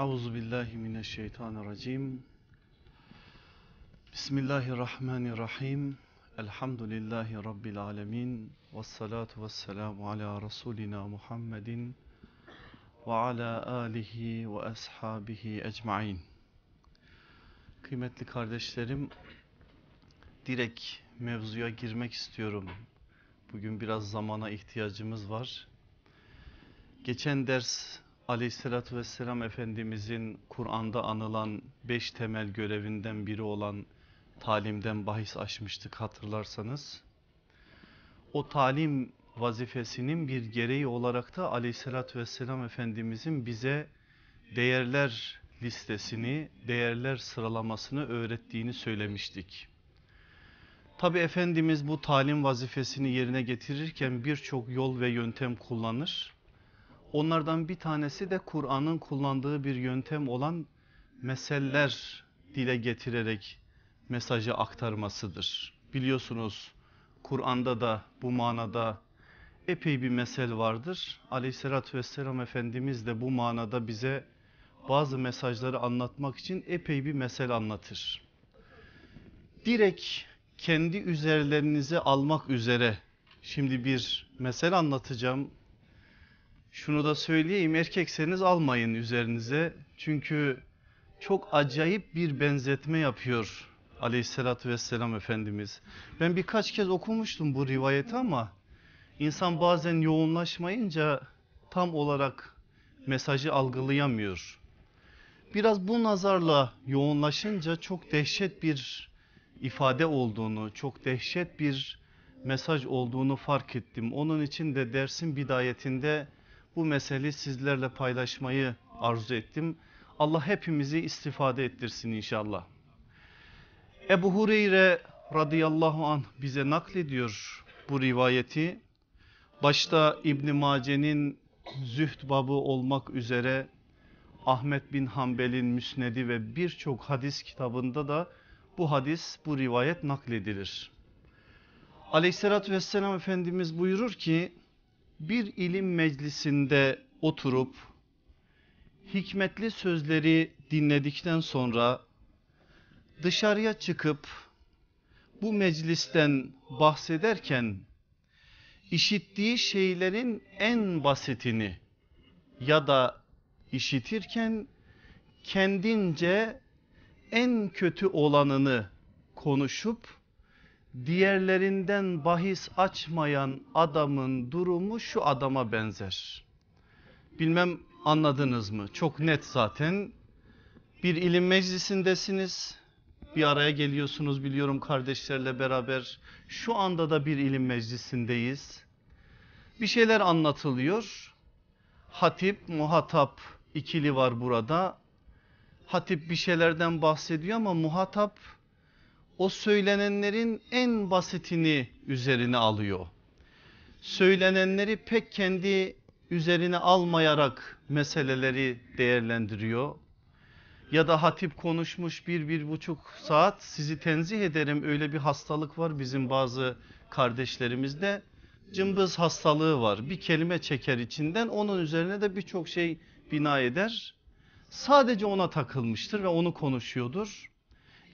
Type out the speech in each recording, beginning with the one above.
Euzu billahi mineşşeytanirracim. Bismillahirrahmanirrahim. Elhamdülillahi rabbil alamin. Ves salatu vesselamu ala rasulina Muhammedin ve ala alihi ve ashabihi ecmaîn. Kıymetli kardeşlerim, direkt mevzuya girmek istiyorum. Bugün biraz zamana ihtiyacımız var. Geçen ders Aleyhisselatü Vesselam Efendimizin Kur'an'da anılan beş temel görevinden biri olan talimden bahis açmıştık hatırlarsanız. O talim vazifesinin bir gereği olarak da Aleyhisselatü Vesselam Efendimizin bize değerler listesini, değerler sıralamasını öğrettiğini söylemiştik. Tabi Efendimiz bu talim vazifesini yerine getirirken birçok yol ve yöntem kullanır. Onlardan bir tanesi de Kur'an'ın kullandığı bir yöntem olan meseller dile getirerek mesajı aktarmasıdır. Biliyorsunuz Kur'an'da da bu manada epey bir mesel vardır. Aleyhissalatü vesselam Efendimiz de bu manada bize bazı mesajları anlatmak için epey bir mesel anlatır. Direkt kendi üzerlerinize almak üzere şimdi bir mesel anlatacağım. Şunu da söyleyeyim erkekseniz almayın üzerinize. Çünkü çok acayip bir benzetme yapıyor aleyhissalatü vesselam Efendimiz. Ben birkaç kez okumuştum bu rivayeti ama insan bazen yoğunlaşmayınca tam olarak mesajı algılayamıyor. Biraz bu nazarla yoğunlaşınca çok dehşet bir ifade olduğunu, çok dehşet bir mesaj olduğunu fark ettim. Onun için de dersin bidayetinde bu meseleyi sizlerle paylaşmayı arzu ettim. Allah hepimizi istifade ettirsin inşallah. Ebu Hureyre radıyallahu anh bize naklediyor bu rivayeti. Başta İbn Mace'nin zühd babı olmak üzere Ahmet bin Hanbel'in müsnedi ve birçok hadis kitabında da bu hadis bu rivayet nakledilir. Aleyhissalatü vesselam Efendimiz buyurur ki bir ilim meclisinde oturup hikmetli sözleri dinledikten sonra dışarıya çıkıp bu meclisten bahsederken işittiği şeylerin en basitini ya da işitirken kendince en kötü olanını konuşup diğerlerinden bahis açmayan adamın durumu şu adama benzer. Bilmem anladınız mı? Çok net zaten. Bir ilim meclisindesiniz. Bir araya geliyorsunuz biliyorum kardeşlerle beraber. Şu anda da bir ilim meclisindeyiz. Bir şeyler anlatılıyor. Hatip, muhatap ikili var burada. Hatip bir şeylerden bahsediyor ama muhatap o söylenenlerin en basitini üzerine alıyor. Söylenenleri pek kendi üzerine almayarak meseleleri değerlendiriyor. Ya da hatip konuşmuş bir, bir buçuk saat sizi tenzih ederim öyle bir hastalık var bizim bazı kardeşlerimizde. Cımbız hastalığı var bir kelime çeker içinden onun üzerine de birçok şey bina eder. Sadece ona takılmıştır ve onu konuşuyordur.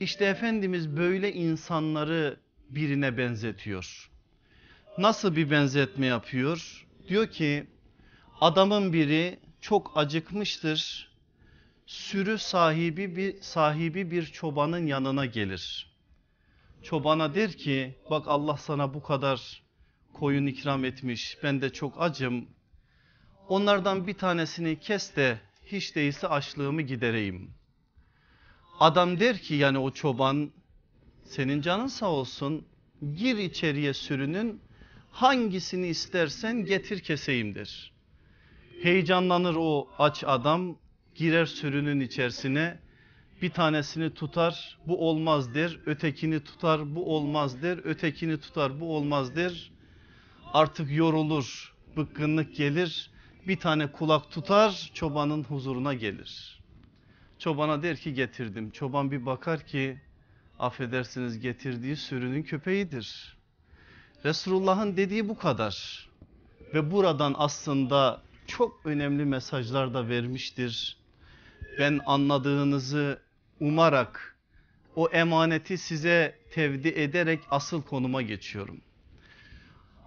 İşte Efendimiz böyle insanları birine benzetiyor. Nasıl bir benzetme yapıyor? Diyor ki adamın biri çok acıkmıştır. Sürü sahibi bir sahibi bir çobanın yanına gelir. Çobana der ki bak Allah sana bu kadar koyun ikram etmiş. Ben de çok acım. Onlardan bir tanesini kes de hiç değilse açlığımı gidereyim. Adam der ki yani o çoban senin canın sağ olsun. Gir içeriye sürünün. Hangisini istersen getir keseyim der. Heyecanlanır o aç adam. Girer sürünün içerisine. Bir tanesini tutar bu olmaz der. Ötekini tutar bu olmaz der. Ötekini tutar bu olmaz der. Artık yorulur bıkkınlık gelir. Bir tane kulak tutar çobanın huzuruna gelir. Çobana der ki getirdim. Çoban bir bakar ki affedersiniz getirdiği sürünün köpeğidir. Resulullah'ın dediği bu kadar. Ve buradan aslında çok önemli mesajlar da vermiştir. ben anladığınızı umarak o emaneti size tevdi ederek asıl konuma geçiyorum.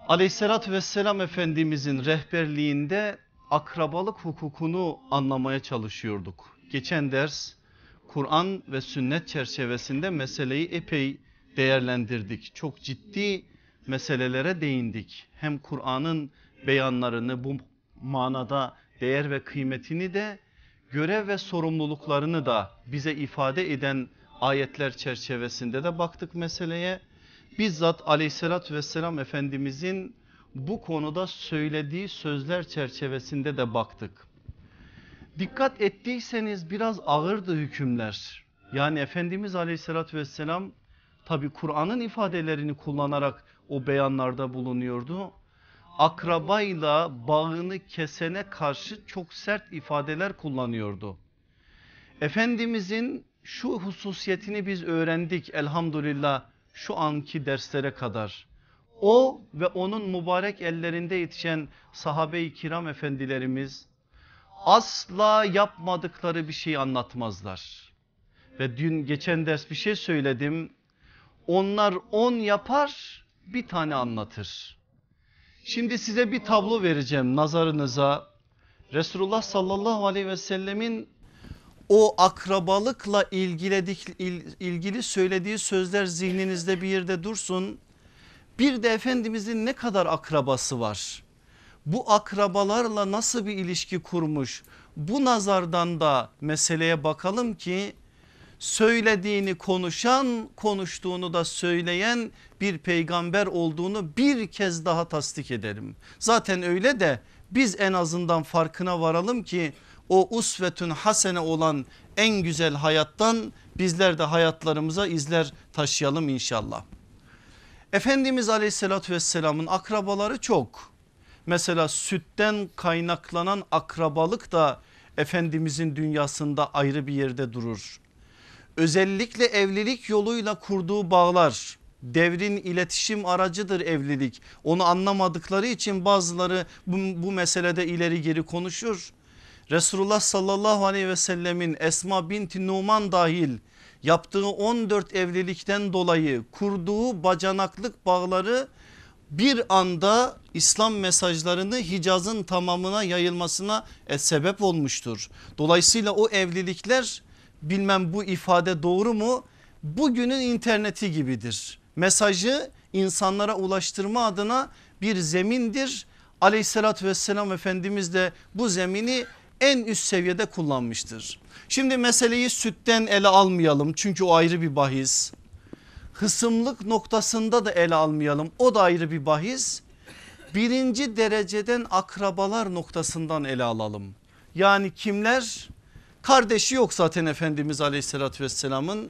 Aleyhissalatü vesselam Efendimizin rehberliğinde akrabalık hukukunu anlamaya çalışıyorduk. Geçen ders Kur'an ve sünnet çerçevesinde meseleyi epey değerlendirdik. Çok ciddi meselelere değindik. Hem Kur'an'ın beyanlarını bu manada değer ve kıymetini de görev ve sorumluluklarını da bize ifade eden ayetler çerçevesinde de baktık meseleye. Bizzat aleyhissalatü vesselam Efendimizin bu konuda söylediği sözler çerçevesinde de baktık. Dikkat ettiyseniz biraz ağırdı hükümler. Yani Efendimiz aleyhissalatü vesselam tabi Kur'an'ın ifadelerini kullanarak o beyanlarda bulunuyordu. Akrabayla bağını kesene karşı çok sert ifadeler kullanıyordu. Efendimizin şu hususiyetini biz öğrendik elhamdülillah şu anki derslere kadar. O ve onun mübarek ellerinde yetişen sahabe-i kiram efendilerimiz asla yapmadıkları bir şey anlatmazlar. Ve dün geçen ders bir şey söyledim. Onlar on yapar bir tane anlatır. Şimdi size bir tablo vereceğim nazarınıza. Resulullah sallallahu aleyhi ve sellemin o akrabalıkla ilgiledik, ilgili söylediği sözler zihninizde bir yerde dursun. Bir de Efendimizin ne kadar akrabası var? Bu akrabalarla nasıl bir ilişki kurmuş? Bu nazardan da meseleye bakalım ki söylediğini konuşan konuştuğunu da söyleyen bir peygamber olduğunu bir kez daha tasdik edelim. Zaten öyle de biz en azından farkına varalım ki o usvetün hasene olan en güzel hayattan bizler de hayatlarımıza izler taşıyalım inşallah. Efendimiz aleyhissalatü vesselamın akrabaları çok. Mesela sütten kaynaklanan akrabalık da Efendimizin dünyasında ayrı bir yerde durur. Özellikle evlilik yoluyla kurduğu bağlar devrin iletişim aracıdır evlilik. Onu anlamadıkları için bazıları bu, bu meselede ileri geri konuşur. Resulullah sallallahu aleyhi ve sellemin Esma binti Numan dahil yaptığı 14 evlilikten dolayı kurduğu bacanaklık bağları bir anda İslam mesajlarını Hicaz'ın tamamına yayılmasına e, sebep olmuştur. Dolayısıyla o evlilikler bilmem bu ifade doğru mu bugünün interneti gibidir. Mesajı insanlara ulaştırma adına bir zemindir. Aleyhissalatü vesselam Efendimiz de bu zemini en üst seviyede kullanmıştır. Şimdi meseleyi sütten ele almayalım çünkü o ayrı bir bahis. Hısımlık noktasında da ele almayalım o da ayrı bir bahis. Birinci dereceden akrabalar noktasından ele alalım. Yani kimler? Kardeşi yok zaten Efendimiz aleyhissalatü vesselamın.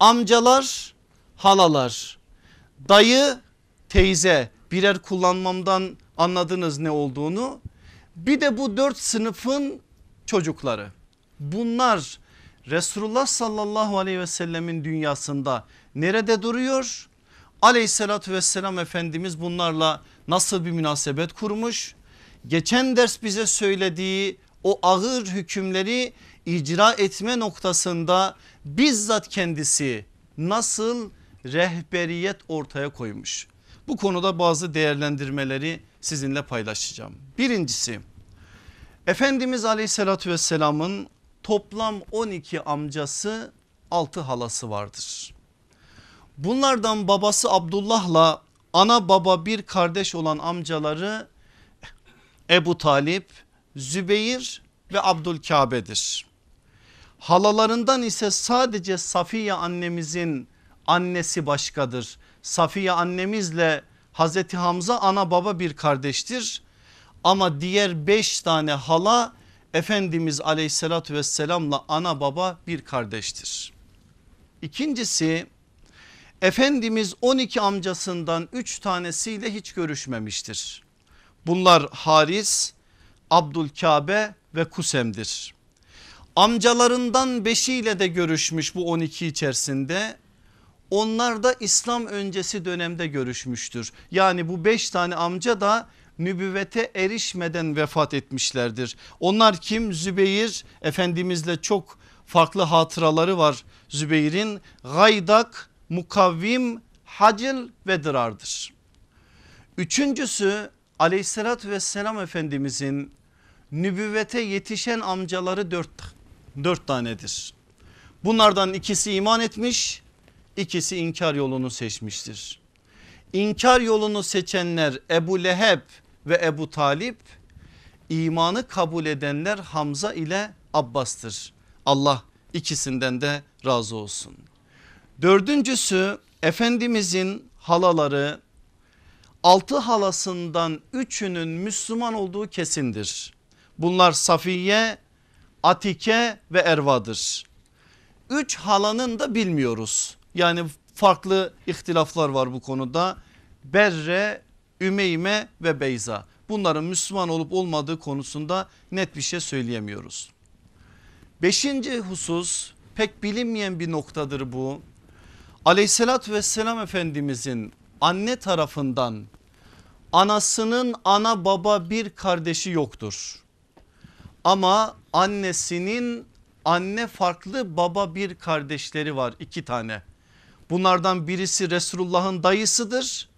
Amcalar, halalar, dayı, teyze birer kullanmamdan anladınız ne olduğunu. Bir de bu dört sınıfın çocukları. Bunlar Resulullah sallallahu aleyhi ve sellemin dünyasında nerede duruyor? Aleyhissalatü vesselam Efendimiz bunlarla nasıl bir münasebet kurmuş? Geçen ders bize söylediği o ağır hükümleri icra etme noktasında bizzat kendisi nasıl rehberiyet ortaya koymuş. Bu konuda bazı değerlendirmeleri sizinle paylaşacağım. Birincisi Efendimiz aleyhissalatü vesselamın toplam 12 amcası 6 halası vardır. Bunlardan babası Abdullah'la ana baba bir kardeş olan amcaları Ebu Talip, Zübeyir ve Abdülkabe'dir. Halalarından ise sadece Safiye annemizin annesi başkadır. Safiye annemizle Hazreti Hamza ana baba bir kardeştir. Ama diğer beş tane hala Efendimiz aleyhissalatü vesselamla ana baba bir kardeştir. İkincisi Efendimiz 12 amcasından 3 tanesiyle hiç görüşmemiştir. Bunlar Haris, Abdülkabe ve Kusem'dir. Amcalarından beşiyle de görüşmüş bu 12 içerisinde. Onlar da İslam öncesi dönemde görüşmüştür. Yani bu beş tane amca da nübüvvete erişmeden vefat etmişlerdir. Onlar kim? Zübeyir Efendimizle çok farklı hatıraları var Zübeyir'in. Gaydak, Mukavvim, Hacil ve Dırar'dır. Üçüncüsü aleyhissalatü vesselam Efendimizin nübüvvete yetişen amcaları dört, dört tanedir. Bunlardan ikisi iman etmiş ikisi inkar yolunu seçmiştir. İnkar yolunu seçenler Ebu Leheb ve Ebu Talip imanı kabul edenler Hamza ile Abbas'tır. Allah ikisinden de razı olsun. Dördüncüsü Efendimizin halaları altı halasından üçünün Müslüman olduğu kesindir. Bunlar Safiye, Atike ve Erva'dır. Üç halanın da bilmiyoruz. Yani farklı ihtilaflar var bu konuda. Berre, Ümeyme ve Beyza. Bunların Müslüman olup olmadığı konusunda net bir şey söyleyemiyoruz. Beşinci husus pek bilinmeyen bir noktadır bu. Aleyhissalatü vesselam Efendimizin anne tarafından anasının ana baba bir kardeşi yoktur. Ama annesinin anne farklı baba bir kardeşleri var iki tane. Bunlardan birisi Resulullah'ın dayısıdır.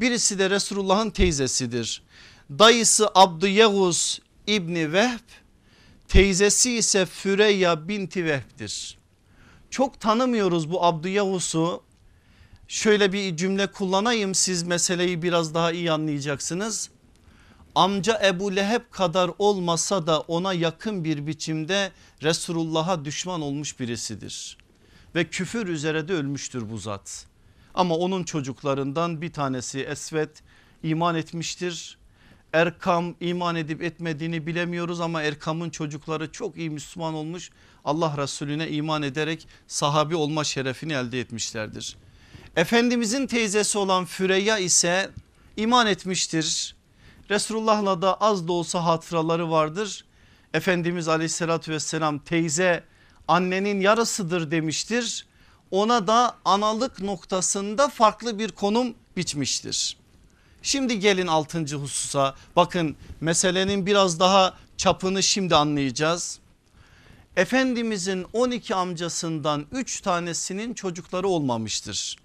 Birisi de Resulullah'ın teyzesidir. Dayısı Abdüyevuz İbni Vehb teyzesi ise Füreyya binti Vehb'dir. Çok tanımıyoruz bu Abdüyevuz'u. Şöyle bir cümle kullanayım siz meseleyi biraz daha iyi anlayacaksınız. Amca Ebu Leheb kadar olmasa da ona yakın bir biçimde Resulullah'a düşman olmuş birisidir ve küfür üzere de ölmüştür bu zat. Ama onun çocuklarından bir tanesi Esvet iman etmiştir. Erkam iman edip etmediğini bilemiyoruz ama Erkam'ın çocukları çok iyi Müslüman olmuş. Allah Resulüne iman ederek sahabi olma şerefini elde etmişlerdir. Efendimizin teyzesi olan Füreyya ise iman etmiştir. Resulullah'la da az da olsa hatıraları vardır. Efendimiz aleyhissalatü vesselam teyze annenin yarısıdır demiştir. Ona da analık noktasında farklı bir konum biçmiştir. Şimdi gelin altıncı hususa bakın meselenin biraz daha çapını şimdi anlayacağız. Efendimizin 12 amcasından 3 tanesinin çocukları olmamıştır.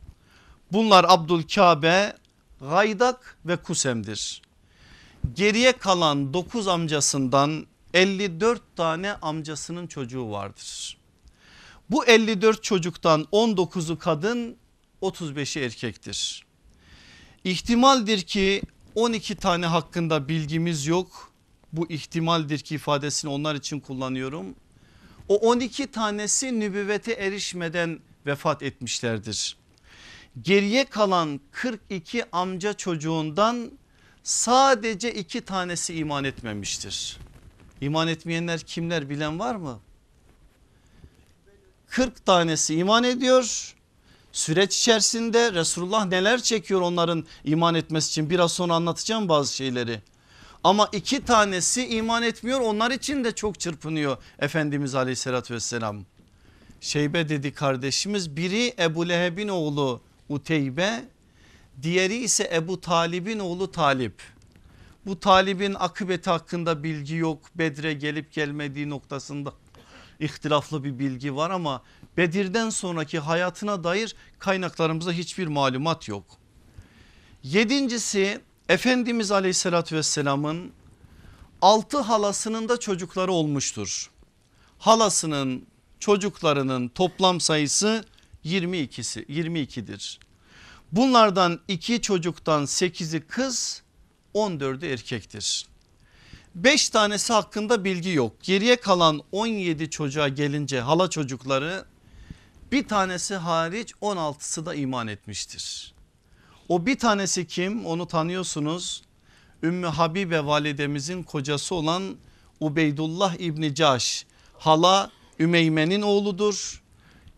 Bunlar Abdülkabe, Gaydak ve Kusem'dir. Geriye kalan 9 amcasından 54 tane amcasının çocuğu vardır. Bu 54 çocuktan 19'u kadın 35'i erkektir. İhtimaldir ki 12 tane hakkında bilgimiz yok. Bu ihtimaldir ki ifadesini onlar için kullanıyorum. O 12 tanesi nübüvvete erişmeden vefat etmişlerdir. Geriye kalan 42 amca çocuğundan sadece iki tanesi iman etmemiştir. İman etmeyenler kimler bilen var mı? 40 tanesi iman ediyor. Süreç içerisinde Resulullah neler çekiyor onların iman etmesi için biraz sonra anlatacağım bazı şeyleri. Ama iki tanesi iman etmiyor onlar için de çok çırpınıyor Efendimiz aleyhissalatü vesselam. Şeybe dedi kardeşimiz biri Ebu Leheb'in oğlu Uteybe diğeri ise Ebu Talib'in oğlu Talip. Bu talibin akıbeti hakkında bilgi yok. Bedre gelip gelmediği noktasında ihtilaflı bir bilgi var ama Bedir'den sonraki hayatına dair kaynaklarımızda hiçbir malumat yok. Yedincisi Efendimiz aleyhissalatü vesselamın altı halasının da çocukları olmuştur. Halasının çocuklarının toplam sayısı 22'si 22'dir. Bunlardan iki çocuktan 8'i kız 14'ü erkektir. 5 tanesi hakkında bilgi yok. Geriye kalan 17 çocuğa gelince hala çocukları bir tanesi hariç 16'sı da iman etmiştir. O bir tanesi kim onu tanıyorsunuz. Ümmü Habibe validemizin kocası olan Ubeydullah İbni Caş hala Ümeyme'nin oğludur.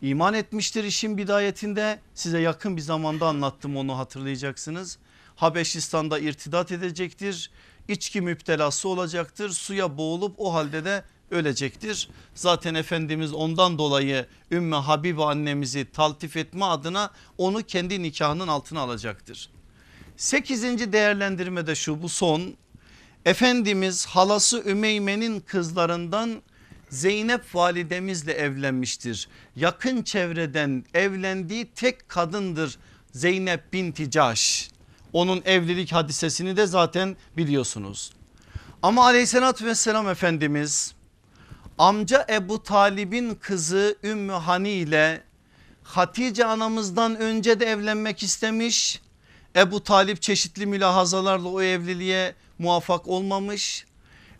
İman etmiştir işin bidayetinde size yakın bir zamanda anlattım onu hatırlayacaksınız. Habeşistan'da irtidat edecektir. İçki müptelası olacaktır. Suya boğulup o halde de ölecektir. Zaten Efendimiz ondan dolayı Ümmü Habibe annemizi taltif etme adına onu kendi nikahının altına alacaktır. Sekizinci değerlendirme de şu bu son. Efendimiz halası Ümeyme'nin kızlarından Zeynep validemizle evlenmiştir. Yakın çevreden evlendiği tek kadındır Zeynep binti Caş. Onun evlilik hadisesini de zaten biliyorsunuz. Ama aleyhissalatü vesselam Efendimiz amca Ebu Talib'in kızı Ümmü Hani ile Hatice anamızdan önce de evlenmek istemiş. Ebu Talip çeşitli mülahazalarla o evliliğe muvaffak olmamış.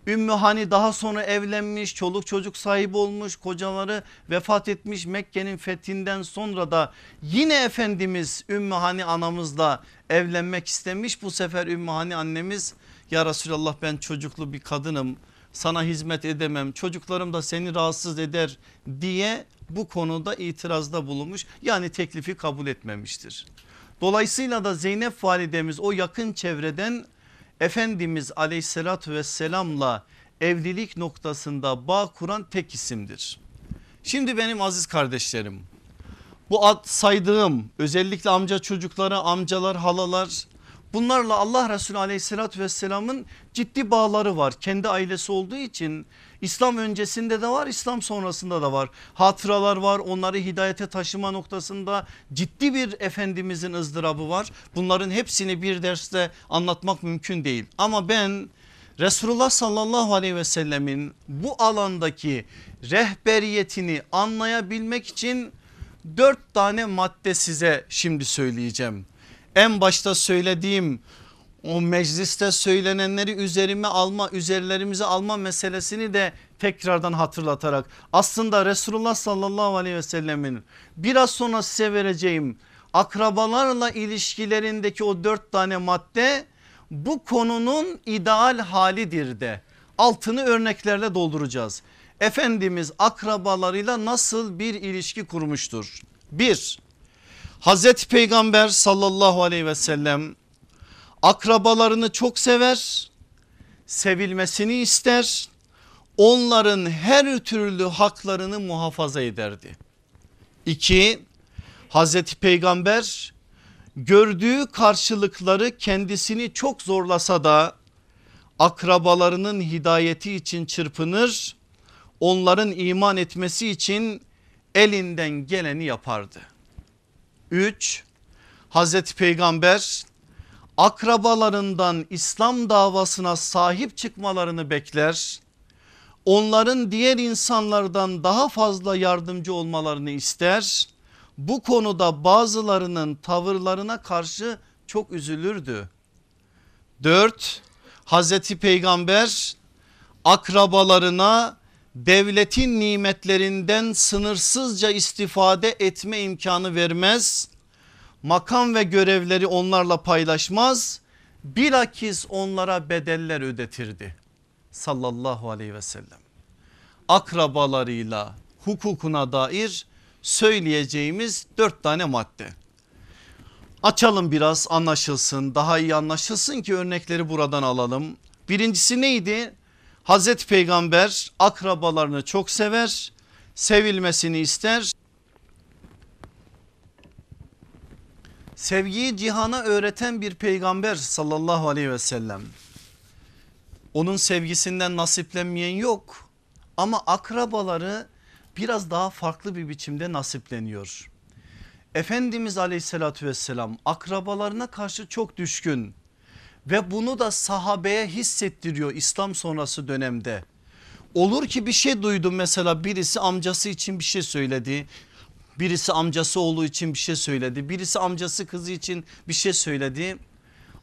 Ümmü Hani daha sonra evlenmiş çoluk çocuk sahibi olmuş kocaları vefat etmiş Mekke'nin fethinden sonra da yine Efendimiz Ümmü Hani anamızla evlenmek istemiş. Bu sefer Ümmü Hani annemiz ya Resulallah ben çocuklu bir kadınım sana hizmet edemem çocuklarım da seni rahatsız eder diye bu konuda itirazda bulunmuş yani teklifi kabul etmemiştir. Dolayısıyla da Zeynep validemiz o yakın çevreden Efendimiz aleyhissalatü vesselamla evlilik noktasında bağ kuran tek isimdir. Şimdi benim aziz kardeşlerim bu ad saydığım özellikle amca çocukları amcalar halalar bunlarla Allah Resulü aleyhissalatü vesselamın ciddi bağları var. Kendi ailesi olduğu için İslam öncesinde de var İslam sonrasında da var. Hatıralar var onları hidayete taşıma noktasında ciddi bir Efendimizin ızdırabı var. Bunların hepsini bir derste anlatmak mümkün değil. Ama ben Resulullah sallallahu aleyhi ve sellemin bu alandaki rehberiyetini anlayabilmek için dört tane madde size şimdi söyleyeceğim. En başta söylediğim o mecliste söylenenleri üzerime alma üzerlerimize alma meselesini de tekrardan hatırlatarak aslında Resulullah sallallahu aleyhi ve sellemin biraz sonra size vereceğim akrabalarla ilişkilerindeki o dört tane madde bu konunun ideal halidir de altını örneklerle dolduracağız. Efendimiz akrabalarıyla nasıl bir ilişki kurmuştur? Bir Hazreti Peygamber sallallahu aleyhi ve sellem akrabalarını çok sever, sevilmesini ister, onların her türlü haklarını muhafaza ederdi. İki, Hazreti Peygamber gördüğü karşılıkları kendisini çok zorlasa da akrabalarının hidayeti için çırpınır, onların iman etmesi için elinden geleni yapardı. 3. Hazreti Peygamber akrabalarından İslam davasına sahip çıkmalarını bekler. Onların diğer insanlardan daha fazla yardımcı olmalarını ister. Bu konuda bazılarının tavırlarına karşı çok üzülürdü. 4. Hazreti Peygamber akrabalarına devletin nimetlerinden sınırsızca istifade etme imkanı vermez. Makam ve görevleri onlarla paylaşmaz. Bilakis onlara bedeller ödetirdi. Sallallahu aleyhi ve sellem. Akrabalarıyla hukukuna dair söyleyeceğimiz dört tane madde. Açalım biraz anlaşılsın daha iyi anlaşılsın ki örnekleri buradan alalım. Birincisi neydi? Hazreti Peygamber akrabalarını çok sever, sevilmesini ister. Sevgiyi cihana öğreten bir peygamber sallallahu aleyhi ve sellem. Onun sevgisinden nasiplenmeyen yok ama akrabaları biraz daha farklı bir biçimde nasipleniyor. Efendimiz aleyhissalatü vesselam akrabalarına karşı çok düşkün ve bunu da sahabeye hissettiriyor İslam sonrası dönemde. Olur ki bir şey duydum mesela birisi amcası için bir şey söyledi. Birisi amcası oğlu için bir şey söyledi. Birisi amcası kızı için bir şey söyledi.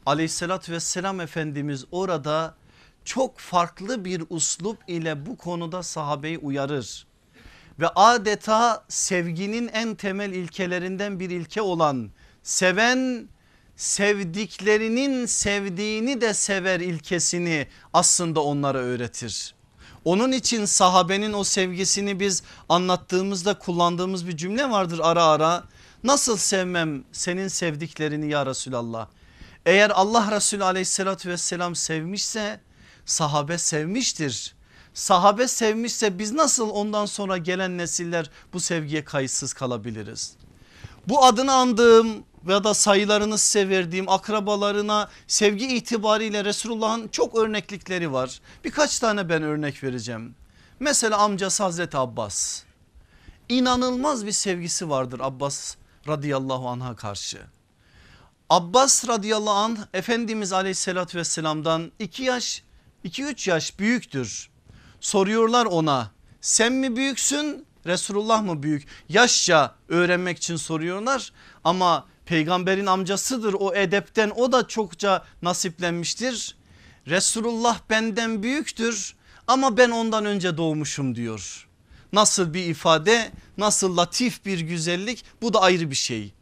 Aleyhissalatü vesselam Efendimiz orada çok farklı bir uslup ile bu konuda sahabeyi uyarır. Ve adeta sevginin en temel ilkelerinden bir ilke olan seven sevdiklerinin sevdiğini de sever ilkesini aslında onlara öğretir. Onun için sahabenin o sevgisini biz anlattığımızda kullandığımız bir cümle vardır ara ara. Nasıl sevmem senin sevdiklerini ya Resulallah. Eğer Allah Resulü aleyhissalatü vesselam sevmişse sahabe sevmiştir. Sahabe sevmişse biz nasıl ondan sonra gelen nesiller bu sevgiye kayıtsız kalabiliriz? Bu adını andığım ya da sayılarını size verdiğim akrabalarına sevgi itibariyle Resulullah'ın çok örneklikleri var. Birkaç tane ben örnek vereceğim. Mesela amcası Hazreti Abbas. İnanılmaz bir sevgisi vardır Abbas radıyallahu anh'a karşı. Abbas radıyallahu anh Efendimiz aleyhissalatü vesselamdan 2 yaş 2-3 yaş büyüktür. Soruyorlar ona sen mi büyüksün Resulullah mı büyük? Yaşça öğrenmek için soruyorlar ama peygamberin amcasıdır o edepten o da çokça nasiplenmiştir. Resulullah benden büyüktür ama ben ondan önce doğmuşum diyor. Nasıl bir ifade nasıl latif bir güzellik bu da ayrı bir şey.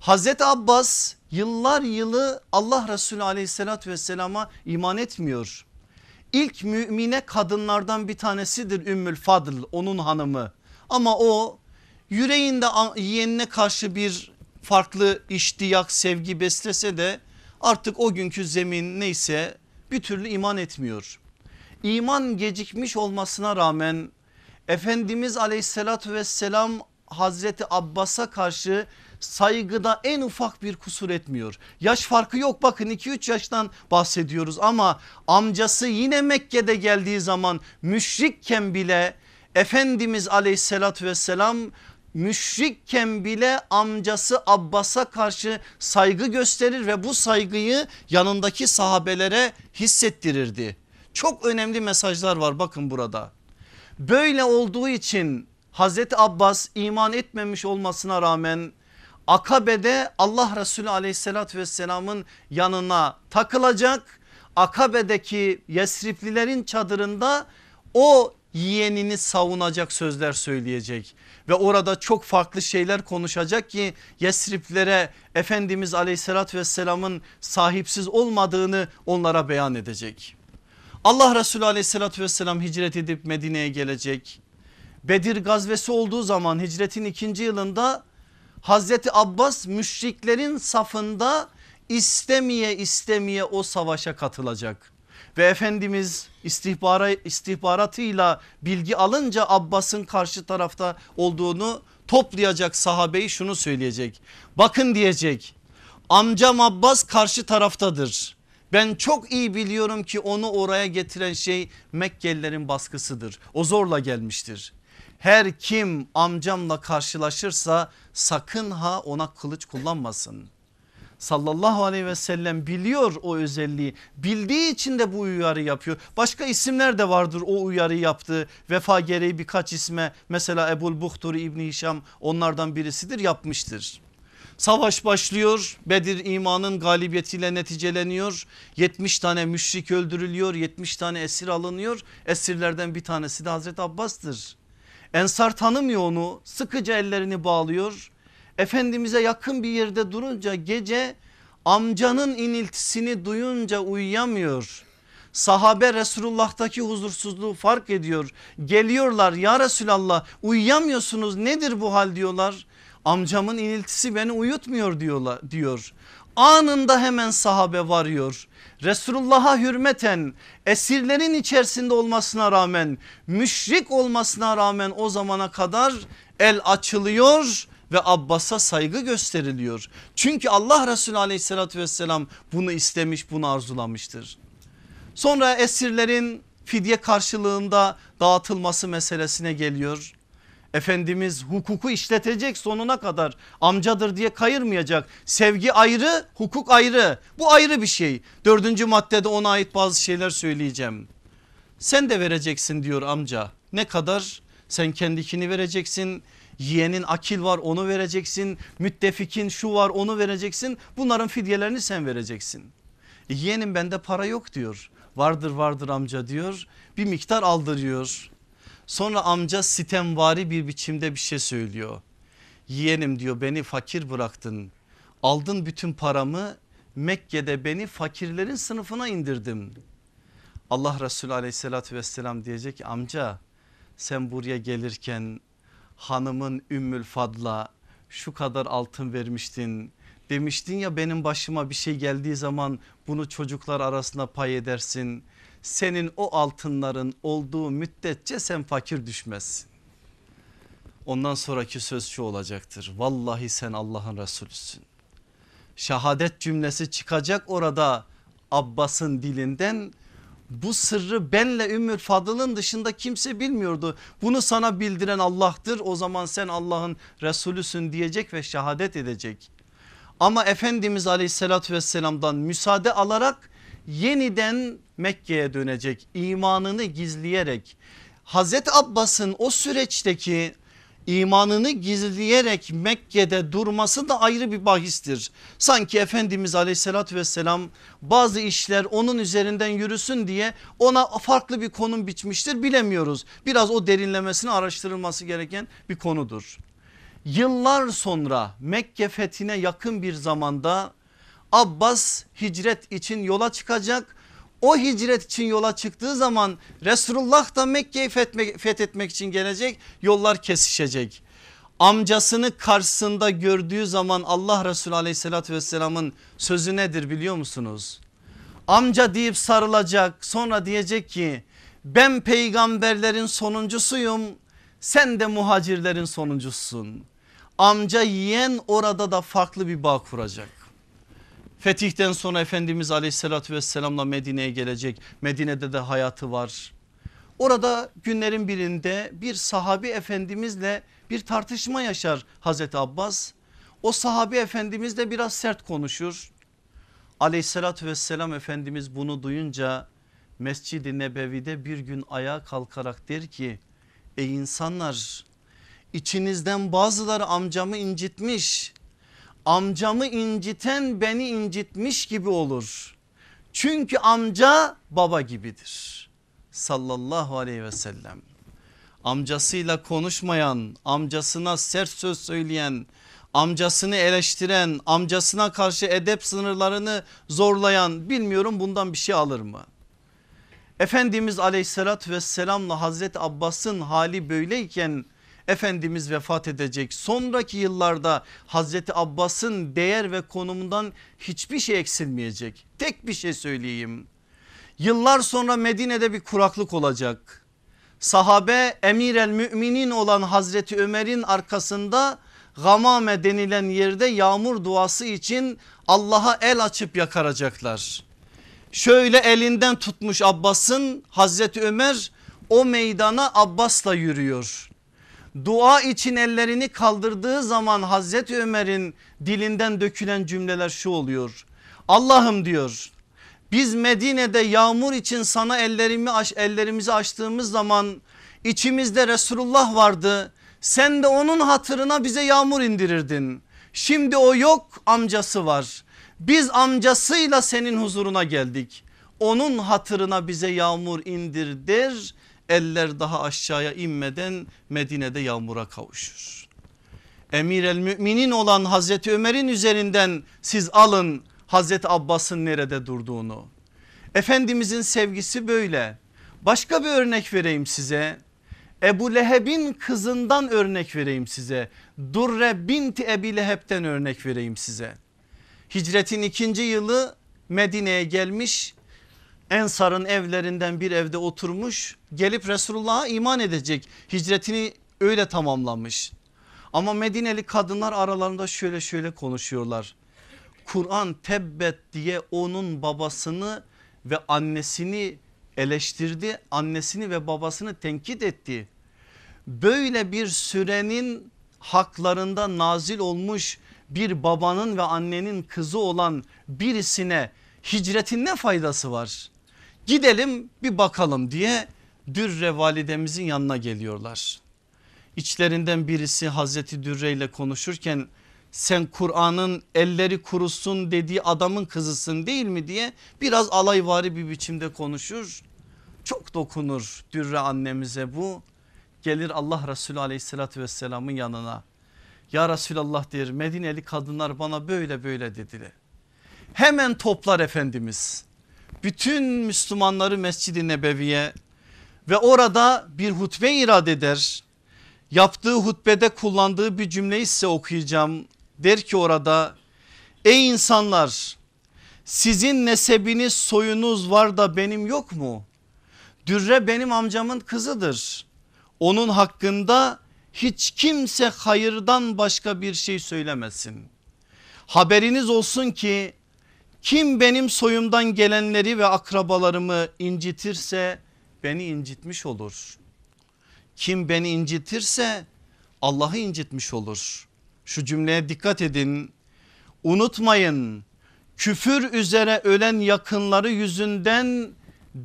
Hazreti Abbas yıllar yılı Allah Resulü aleyhissalatü vesselama iman etmiyor. İlk mümine kadınlardan bir tanesidir Ümmül Fadıl onun hanımı. Ama o yüreğinde yeğenine karşı bir farklı iştiyak sevgi beslese de artık o günkü zemin neyse bir türlü iman etmiyor. İman gecikmiş olmasına rağmen Efendimiz aleyhissalatü vesselam Hazreti Abbas'a karşı saygıda en ufak bir kusur etmiyor. Yaş farkı yok bakın 2-3 yaştan bahsediyoruz ama amcası yine Mekke'de geldiği zaman müşrikken bile Efendimiz aleyhissalatü vesselam müşrikken bile amcası Abbas'a karşı saygı gösterir ve bu saygıyı yanındaki sahabelere hissettirirdi. Çok önemli mesajlar var bakın burada. Böyle olduğu için Hazreti Abbas iman etmemiş olmasına rağmen Akabe'de Allah Resulü aleyhissalatü vesselamın yanına takılacak. Akabe'deki Yesriplilerin çadırında o yeğenini savunacak sözler söyleyecek ve orada çok farklı şeyler konuşacak ki Yesriplere Efendimiz aleyhissalatü vesselamın sahipsiz olmadığını onlara beyan edecek. Allah Resulü aleyhissalatü vesselam hicret edip Medine'ye gelecek. Bedir gazvesi olduğu zaman hicretin ikinci yılında Hazreti Abbas müşriklerin safında istemeye istemeye o savaşa katılacak. Ve Efendimiz istihbara, istihbaratıyla bilgi alınca Abbas'ın karşı tarafta olduğunu toplayacak sahabeyi şunu söyleyecek. Bakın diyecek amcam Abbas karşı taraftadır. Ben çok iyi biliyorum ki onu oraya getiren şey Mekkelilerin baskısıdır. O zorla gelmiştir. Her kim amcamla karşılaşırsa sakın ha ona kılıç kullanmasın. Sallallahu aleyhi ve sellem biliyor o özelliği bildiği için de bu uyarı yapıyor. Başka isimler de vardır o uyarı yaptı vefa gereği birkaç isme mesela Ebul Buhturi İbni Hişam onlardan birisidir yapmıştır. Savaş başlıyor Bedir imanın galibiyetiyle neticeleniyor 70 tane müşrik öldürülüyor 70 tane esir alınıyor esirlerden bir tanesi de Hazreti Abbas'tır. Ensar tanımıyor onu sıkıca ellerini bağlıyor. Efendimiz'e yakın bir yerde durunca gece amcanın iniltisini duyunca uyuyamıyor. Sahabe Resulullah'taki huzursuzluğu fark ediyor. Geliyorlar ya Resulallah uyuyamıyorsunuz nedir bu hal diyorlar. Amcamın iniltisi beni uyutmuyor diyorlar diyor. Anında hemen sahabe varıyor. Resulullah'a hürmeten esirlerin içerisinde olmasına rağmen müşrik olmasına rağmen o zamana kadar el açılıyor ve Abbas'a saygı gösteriliyor. Çünkü Allah Resulü aleyhissalatü vesselam bunu istemiş bunu arzulamıştır. Sonra esirlerin fidye karşılığında dağıtılması meselesine geliyor. Efendimiz hukuku işletecek sonuna kadar amcadır diye kayırmayacak. Sevgi ayrı hukuk ayrı bu ayrı bir şey. Dördüncü maddede ona ait bazı şeyler söyleyeceğim. Sen de vereceksin diyor amca ne kadar sen kendikini vereceksin yeğenin akil var onu vereceksin müttefikin şu var onu vereceksin bunların fidyelerini sen vereceksin. E, yeğenim bende para yok diyor vardır vardır amca diyor bir miktar aldırıyor Sonra amca sitemvari bir biçimde bir şey söylüyor. Yeğenim diyor beni fakir bıraktın. Aldın bütün paramı Mekke'de beni fakirlerin sınıfına indirdim. Allah Resulü aleyhissalatü vesselam diyecek amca sen buraya gelirken hanımın Ümmül Fadla şu kadar altın vermiştin. Demiştin ya benim başıma bir şey geldiği zaman bunu çocuklar arasında pay edersin senin o altınların olduğu müddetçe sen fakir düşmezsin. Ondan sonraki söz şu olacaktır. Vallahi sen Allah'ın Resulüsün. şehadet cümlesi çıkacak orada Abbas'ın dilinden. Bu sırrı benle Ümmül Fadıl'ın dışında kimse bilmiyordu. Bunu sana bildiren Allah'tır o zaman sen Allah'ın Resulüsün diyecek ve şehadet edecek. Ama Efendimiz aleyhissalatü vesselamdan müsaade alarak yeniden Mekke'ye dönecek imanını gizleyerek. Hazreti Abbas'ın o süreçteki imanını gizleyerek Mekke'de durması da ayrı bir bahistir. Sanki Efendimiz aleyhissalatü vesselam bazı işler onun üzerinden yürüsün diye ona farklı bir konum biçmiştir bilemiyoruz. Biraz o derinlemesine araştırılması gereken bir konudur. Yıllar sonra Mekke fethine yakın bir zamanda Abbas hicret için yola çıkacak. O hicret için yola çıktığı zaman Resulullah da Mekke'yi fethetmek için gelecek yollar kesişecek. Amcasını karşısında gördüğü zaman Allah Resulü aleyhissalatü vesselamın sözü nedir biliyor musunuz? Amca deyip sarılacak sonra diyecek ki ben peygamberlerin sonuncusuyum sen de muhacirlerin sonuncusun. Amca yiyen orada da farklı bir bağ kuracak. Fetihten sonra Efendimiz aleyhissalatü vesselamla Medine'ye gelecek. Medine'de de hayatı var. Orada günlerin birinde bir sahabi efendimizle bir tartışma yaşar Hazreti Abbas. O sahabi efendimiz de biraz sert konuşur. Aleyhissalatü vesselam Efendimiz bunu duyunca Mescid-i Nebevi'de bir gün ayağa kalkarak der ki ey insanlar içinizden bazıları amcamı incitmiş amcamı inciten beni incitmiş gibi olur. Çünkü amca baba gibidir. Sallallahu aleyhi ve sellem. Amcasıyla konuşmayan, amcasına sert söz söyleyen, amcasını eleştiren, amcasına karşı edep sınırlarını zorlayan bilmiyorum bundan bir şey alır mı? Efendimiz aleyhissalatü vesselamla Hazreti Abbas'ın hali böyleyken Efendimiz vefat edecek. Sonraki yıllarda Hazreti Abbas'ın değer ve konumundan hiçbir şey eksilmeyecek. Tek bir şey söyleyeyim. Yıllar sonra Medine'de bir kuraklık olacak. Sahabe emir el müminin olan Hazreti Ömer'in arkasında gamame denilen yerde yağmur duası için Allah'a el açıp yakaracaklar. Şöyle elinden tutmuş Abbas'ın Hazreti Ömer o meydana Abbas'la yürüyor dua için ellerini kaldırdığı zaman Hazreti Ömer'in dilinden dökülen cümleler şu oluyor. Allah'ım diyor biz Medine'de yağmur için sana ellerimi ellerimizi açtığımız zaman içimizde Resulullah vardı. Sen de onun hatırına bize yağmur indirirdin. Şimdi o yok amcası var. Biz amcasıyla senin huzuruna geldik. Onun hatırına bize yağmur indirdir eller daha aşağıya inmeden Medine'de yağmura kavuşur. Emir el müminin olan Hazreti Ömer'in üzerinden siz alın Hazreti Abbas'ın nerede durduğunu. Efendimizin sevgisi böyle. Başka bir örnek vereyim size. Ebu Leheb'in kızından örnek vereyim size. Durre binti Ebi Leheb'ten örnek vereyim size. Hicretin ikinci yılı Medine'ye gelmiş Ensar'ın evlerinden bir evde oturmuş gelip Resulullah'a iman edecek hicretini öyle tamamlamış. Ama Medineli kadınlar aralarında şöyle şöyle konuşuyorlar. Kur'an tebbet diye onun babasını ve annesini eleştirdi. Annesini ve babasını tenkit etti. Böyle bir sürenin haklarında nazil olmuş bir babanın ve annenin kızı olan birisine hicretin ne faydası var? Gidelim bir bakalım diye Dürre validemizin yanına geliyorlar. İçlerinden birisi Hazreti Dürre ile konuşurken sen Kur'an'ın elleri kurusun dediği adamın kızısın değil mi diye biraz alayvari bir biçimde konuşur. Çok dokunur Dürre annemize bu. Gelir Allah Resulü aleyhissalatü vesselamın yanına. Ya Resulallah der Medineli kadınlar bana böyle böyle dediler. Hemen toplar Efendimiz bütün Müslümanları Mescid-i Nebevi'ye ve orada bir hutbe irad eder. Yaptığı hutbede kullandığı bir cümleyi size okuyacağım. Der ki orada ey insanlar sizin nesebiniz soyunuz var da benim yok mu? Dürre benim amcamın kızıdır. Onun hakkında hiç kimse hayırdan başka bir şey söylemesin. Haberiniz olsun ki kim benim soyumdan gelenleri ve akrabalarımı incitirse beni incitmiş olur. Kim beni incitirse Allah'ı incitmiş olur. Şu cümleye dikkat edin. Unutmayın küfür üzere ölen yakınları yüzünden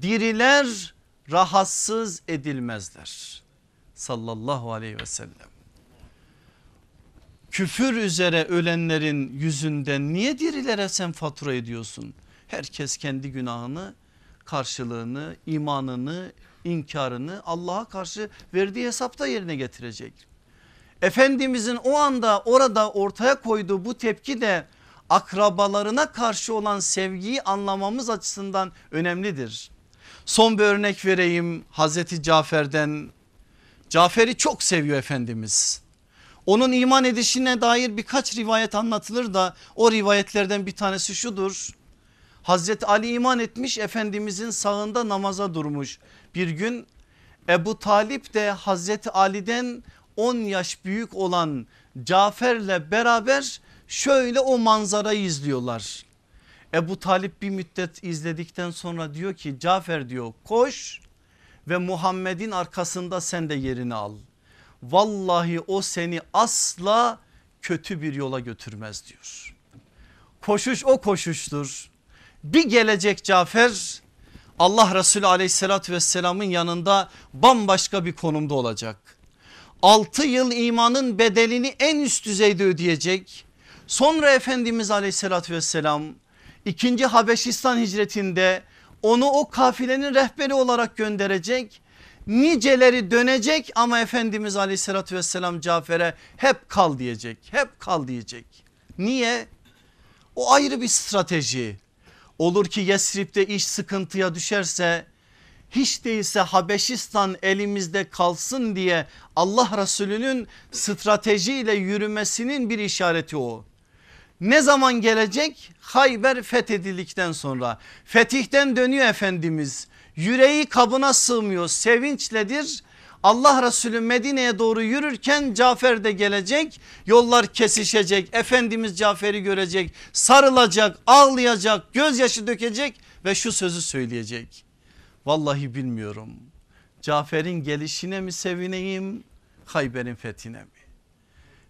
diriler rahatsız edilmezler. Sallallahu aleyhi ve sellem. Küfür üzere ölenlerin yüzünden niye dirilere sen fatura ediyorsun? Herkes kendi günahını karşılığını imanını inkarını Allah'a karşı verdiği hesapta yerine getirecek. Efendimizin o anda orada ortaya koyduğu bu tepki de akrabalarına karşı olan sevgiyi anlamamız açısından önemlidir. Son bir örnek vereyim Hazreti Cafer'den. Cafer'i çok seviyor Efendimiz. Onun iman edişine dair birkaç rivayet anlatılır da o rivayetlerden bir tanesi şudur. Hazreti Ali iman etmiş Efendimizin sağında namaza durmuş. Bir gün Ebu Talip de Hazreti Ali'den 10 yaş büyük olan Cafer'le beraber şöyle o manzarayı izliyorlar. Ebu Talip bir müddet izledikten sonra diyor ki Cafer diyor koş ve Muhammed'in arkasında sen de yerini al. Vallahi o seni asla kötü bir yola götürmez diyor. Koşuş o koşuştur. Bir gelecek Cafer Allah Resulü aleyhissalatü vesselamın yanında bambaşka bir konumda olacak. 6 yıl imanın bedelini en üst düzeyde ödeyecek. Sonra Efendimiz aleyhissalatü vesselam ikinci Habeşistan hicretinde onu o kafilenin rehberi olarak gönderecek. Niceleri dönecek ama Efendimiz aleyhissalatü vesselam Cafer'e hep kal diyecek. Hep kal diyecek. Niye? O ayrı bir strateji. Olur ki Yesrib'de iş sıkıntıya düşerse hiç değilse Habeşistan elimizde kalsın diye Allah Resulü'nün stratejiyle yürümesinin bir işareti o. Ne zaman gelecek? Hayber fethedildikten sonra. Fetihten dönüyor Efendimiz. Yüreği kabına sığmıyor sevinçledir. Allah Resulü Medine'ye doğru yürürken Cafer de gelecek yollar kesişecek Efendimiz Cafer'i görecek sarılacak ağlayacak gözyaşı dökecek ve şu sözü söyleyecek. Vallahi bilmiyorum Cafer'in gelişine mi sevineyim Hayber'in fethine mi?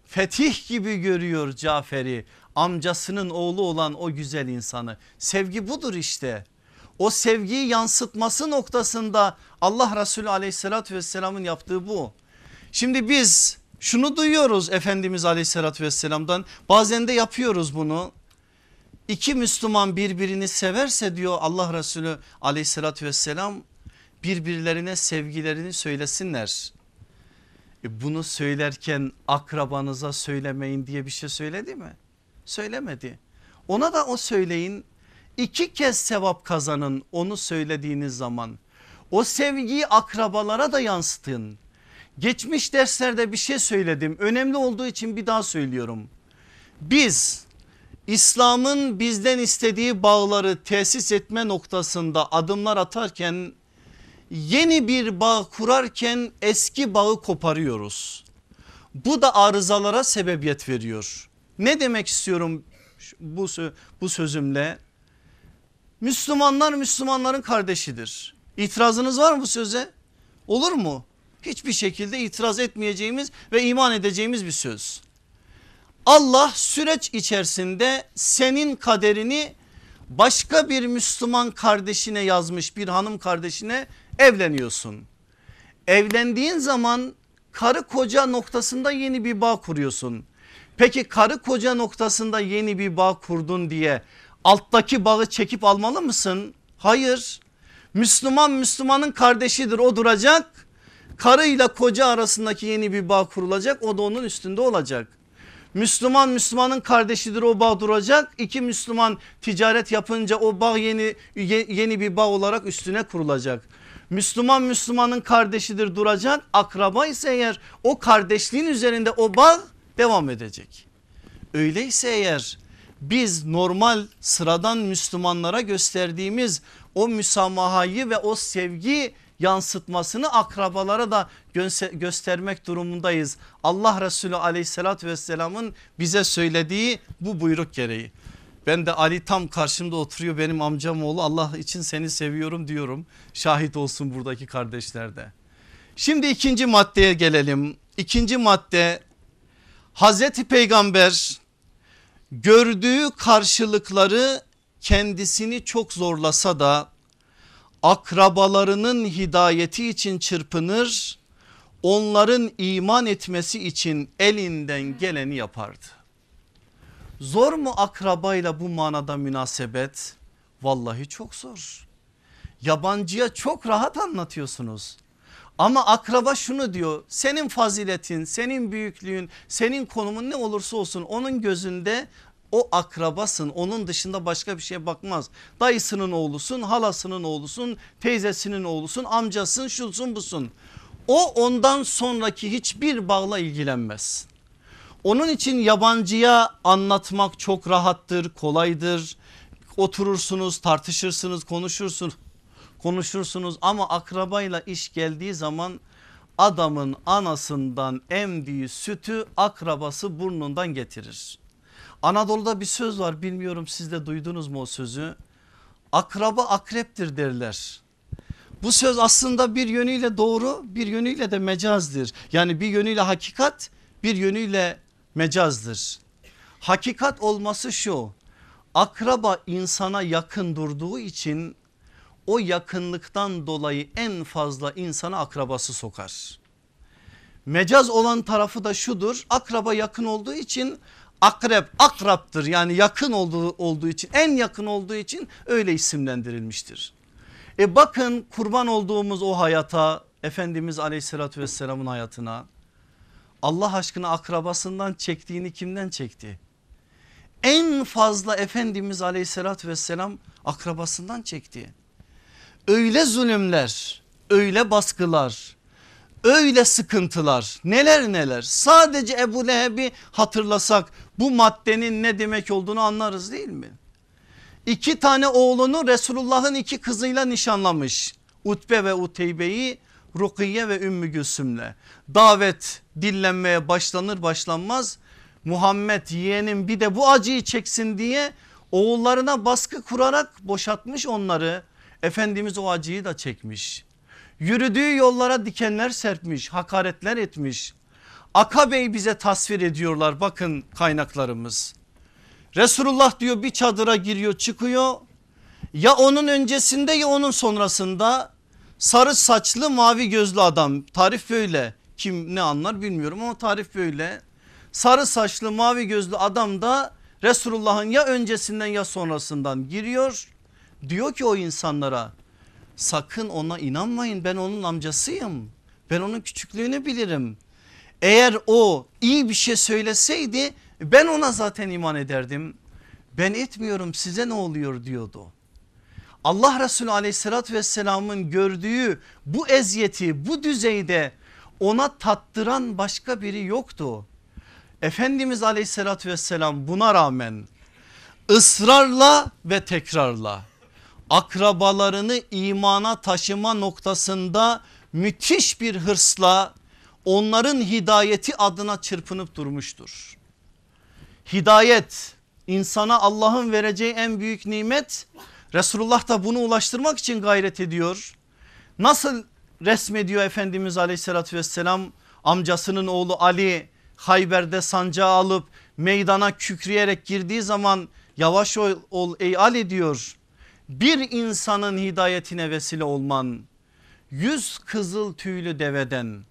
Fetih gibi görüyor Cafer'i amcasının oğlu olan o güzel insanı. Sevgi budur işte o sevgiyi yansıtması noktasında Allah Resulü aleyhissalatü vesselamın yaptığı bu. Şimdi biz şunu duyuyoruz Efendimiz aleyhissalatü vesselamdan bazen de yapıyoruz bunu. İki Müslüman birbirini severse diyor Allah Resulü aleyhissalatü vesselam birbirlerine sevgilerini söylesinler. E bunu söylerken akrabanıza söylemeyin diye bir şey söyledi mi? Söylemedi. Ona da o söyleyin iki kez sevap kazanın onu söylediğiniz zaman. O sevgiyi akrabalara da yansıtın. Geçmiş derslerde bir şey söyledim. Önemli olduğu için bir daha söylüyorum. Biz İslam'ın bizden istediği bağları tesis etme noktasında adımlar atarken yeni bir bağ kurarken eski bağı koparıyoruz. Bu da arızalara sebebiyet veriyor. Ne demek istiyorum bu, bu sözümle? Müslümanlar Müslümanların kardeşidir. İtirazınız var mı bu söze? Olur mu? Hiçbir şekilde itiraz etmeyeceğimiz ve iman edeceğimiz bir söz. Allah süreç içerisinde senin kaderini başka bir Müslüman kardeşine yazmış bir hanım kardeşine evleniyorsun. Evlendiğin zaman karı koca noktasında yeni bir bağ kuruyorsun. Peki karı koca noktasında yeni bir bağ kurdun diye alttaki bağı çekip almalı mısın? Hayır. Müslüman Müslümanın kardeşidir o duracak. Karıyla koca arasındaki yeni bir bağ kurulacak o da onun üstünde olacak. Müslüman Müslümanın kardeşidir o bağ duracak. İki Müslüman ticaret yapınca o bağ yeni yeni bir bağ olarak üstüne kurulacak. Müslüman Müslümanın kardeşidir duracak. Akraba ise eğer o kardeşliğin üzerinde o bağ devam edecek. Öyleyse eğer biz normal sıradan Müslümanlara gösterdiğimiz o müsamahayı ve o sevgi yansıtmasını akrabalara da gö göstermek durumundayız. Allah Resulü aleyhissalatü vesselamın bize söylediği bu buyruk gereği. Ben de Ali tam karşımda oturuyor benim amcam oğlu Allah için seni seviyorum diyorum. Şahit olsun buradaki kardeşler de. Şimdi ikinci maddeye gelelim. İkinci madde Hazreti Peygamber gördüğü karşılıkları kendisini çok zorlasa da akrabalarının hidayeti için çırpınır onların iman etmesi için elinden geleni yapardı. Zor mu akrabayla bu manada münasebet? Vallahi çok zor. Yabancıya çok rahat anlatıyorsunuz. Ama akraba şunu diyor senin faziletin senin büyüklüğün senin konumun ne olursa olsun onun gözünde o akrabasın onun dışında başka bir şeye bakmaz. Dayısının oğlusun halasının oğlusun teyzesinin oğlusun amcasın şusun busun. O ondan sonraki hiçbir bağla ilgilenmez. Onun için yabancıya anlatmak çok rahattır kolaydır. Oturursunuz tartışırsınız konuşursunuz konuşursunuz ama akrabayla iş geldiği zaman adamın anasından emdiği sütü akrabası burnundan getirir. Anadolu'da bir söz var bilmiyorum siz de duydunuz mu o sözü? Akraba akreptir derler. Bu söz aslında bir yönüyle doğru bir yönüyle de mecazdır. Yani bir yönüyle hakikat bir yönüyle mecazdır. Hakikat olması şu akraba insana yakın durduğu için o yakınlıktan dolayı en fazla insana akrabası sokar. Mecaz olan tarafı da şudur akraba yakın olduğu için akrep akraptır yani yakın olduğu, olduğu için en yakın olduğu için öyle isimlendirilmiştir. E bakın kurban olduğumuz o hayata Efendimiz aleyhissalatü vesselamın hayatına Allah aşkına akrabasından çektiğini kimden çekti? En fazla Efendimiz aleyhissalatü vesselam akrabasından çekti. Öyle zulümler öyle baskılar öyle sıkıntılar neler neler sadece Ebu Leheb'i hatırlasak bu maddenin ne demek olduğunu anlarız değil mi? İki tane oğlunu Resulullah'ın iki kızıyla nişanlamış. Utbe ve Uteybe'yi Rukiye ve Ümmü Gülsüm'le. Davet dillenmeye başlanır başlanmaz Muhammed yeğenim bir de bu acıyı çeksin diye oğullarına baskı kurarak boşatmış onları. Efendimiz o acıyı da çekmiş. Yürüdüğü yollara dikenler serpmiş, hakaretler etmiş. Akabe'yi bize tasvir ediyorlar bakın kaynaklarımız. Resulullah diyor bir çadıra giriyor çıkıyor. Ya onun öncesinde ya onun sonrasında sarı saçlı mavi gözlü adam tarif böyle kim ne anlar bilmiyorum ama tarif böyle. Sarı saçlı mavi gözlü adam da Resulullah'ın ya öncesinden ya sonrasından giriyor. Diyor ki o insanlara sakın ona inanmayın ben onun amcasıyım. Ben onun küçüklüğünü bilirim. Eğer o iyi bir şey söyleseydi ben ona zaten iman ederdim. Ben etmiyorum size ne oluyor diyordu. Allah Resulü aleyhissalatü vesselamın gördüğü bu eziyeti bu düzeyde ona tattıran başka biri yoktu. Efendimiz aleyhissalatü vesselam buna rağmen ısrarla ve tekrarla akrabalarını imana taşıma noktasında müthiş bir hırsla onların hidayeti adına çırpınıp durmuştur. Hidayet insana Allah'ın vereceği en büyük nimet Resulullah da bunu ulaştırmak için gayret ediyor. Nasıl resmediyor Efendimiz aleyhissalatü vesselam amcasının oğlu Ali Hayber'de sancağı alıp meydana kükreyerek girdiği zaman yavaş ol, ol ey Ali diyor bir insanın hidayetine vesile olman yüz kızıl tüylü deveden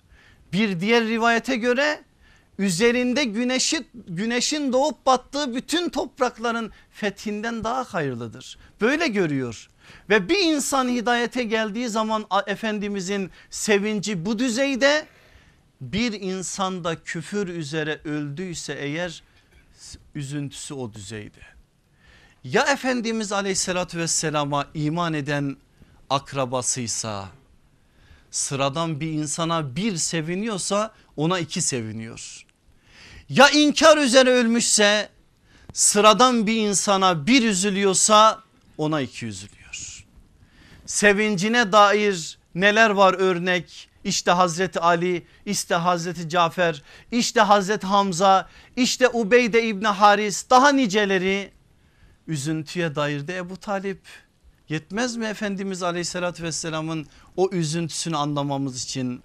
bir diğer rivayete göre üzerinde güneşi, güneşin doğup battığı bütün toprakların fethinden daha hayırlıdır. Böyle görüyor ve bir insan hidayete geldiği zaman Efendimizin sevinci bu düzeyde bir insanda küfür üzere öldüyse eğer üzüntüsü o düzeyde. Ya Efendimiz aleyhissalatü vesselama iman eden akrabasıysa sıradan bir insana bir seviniyorsa ona iki seviniyor. Ya inkar üzere ölmüşse sıradan bir insana bir üzülüyorsa ona iki üzülüyor. Sevincine dair neler var örnek işte Hazreti Ali işte Hazreti Cafer işte Hazreti Hamza işte Ubeyde İbni Haris daha niceleri üzüntüye dair de Ebu Talip. Yetmez mi Efendimiz aleyhissalatü vesselamın o üzüntüsünü anlamamız için?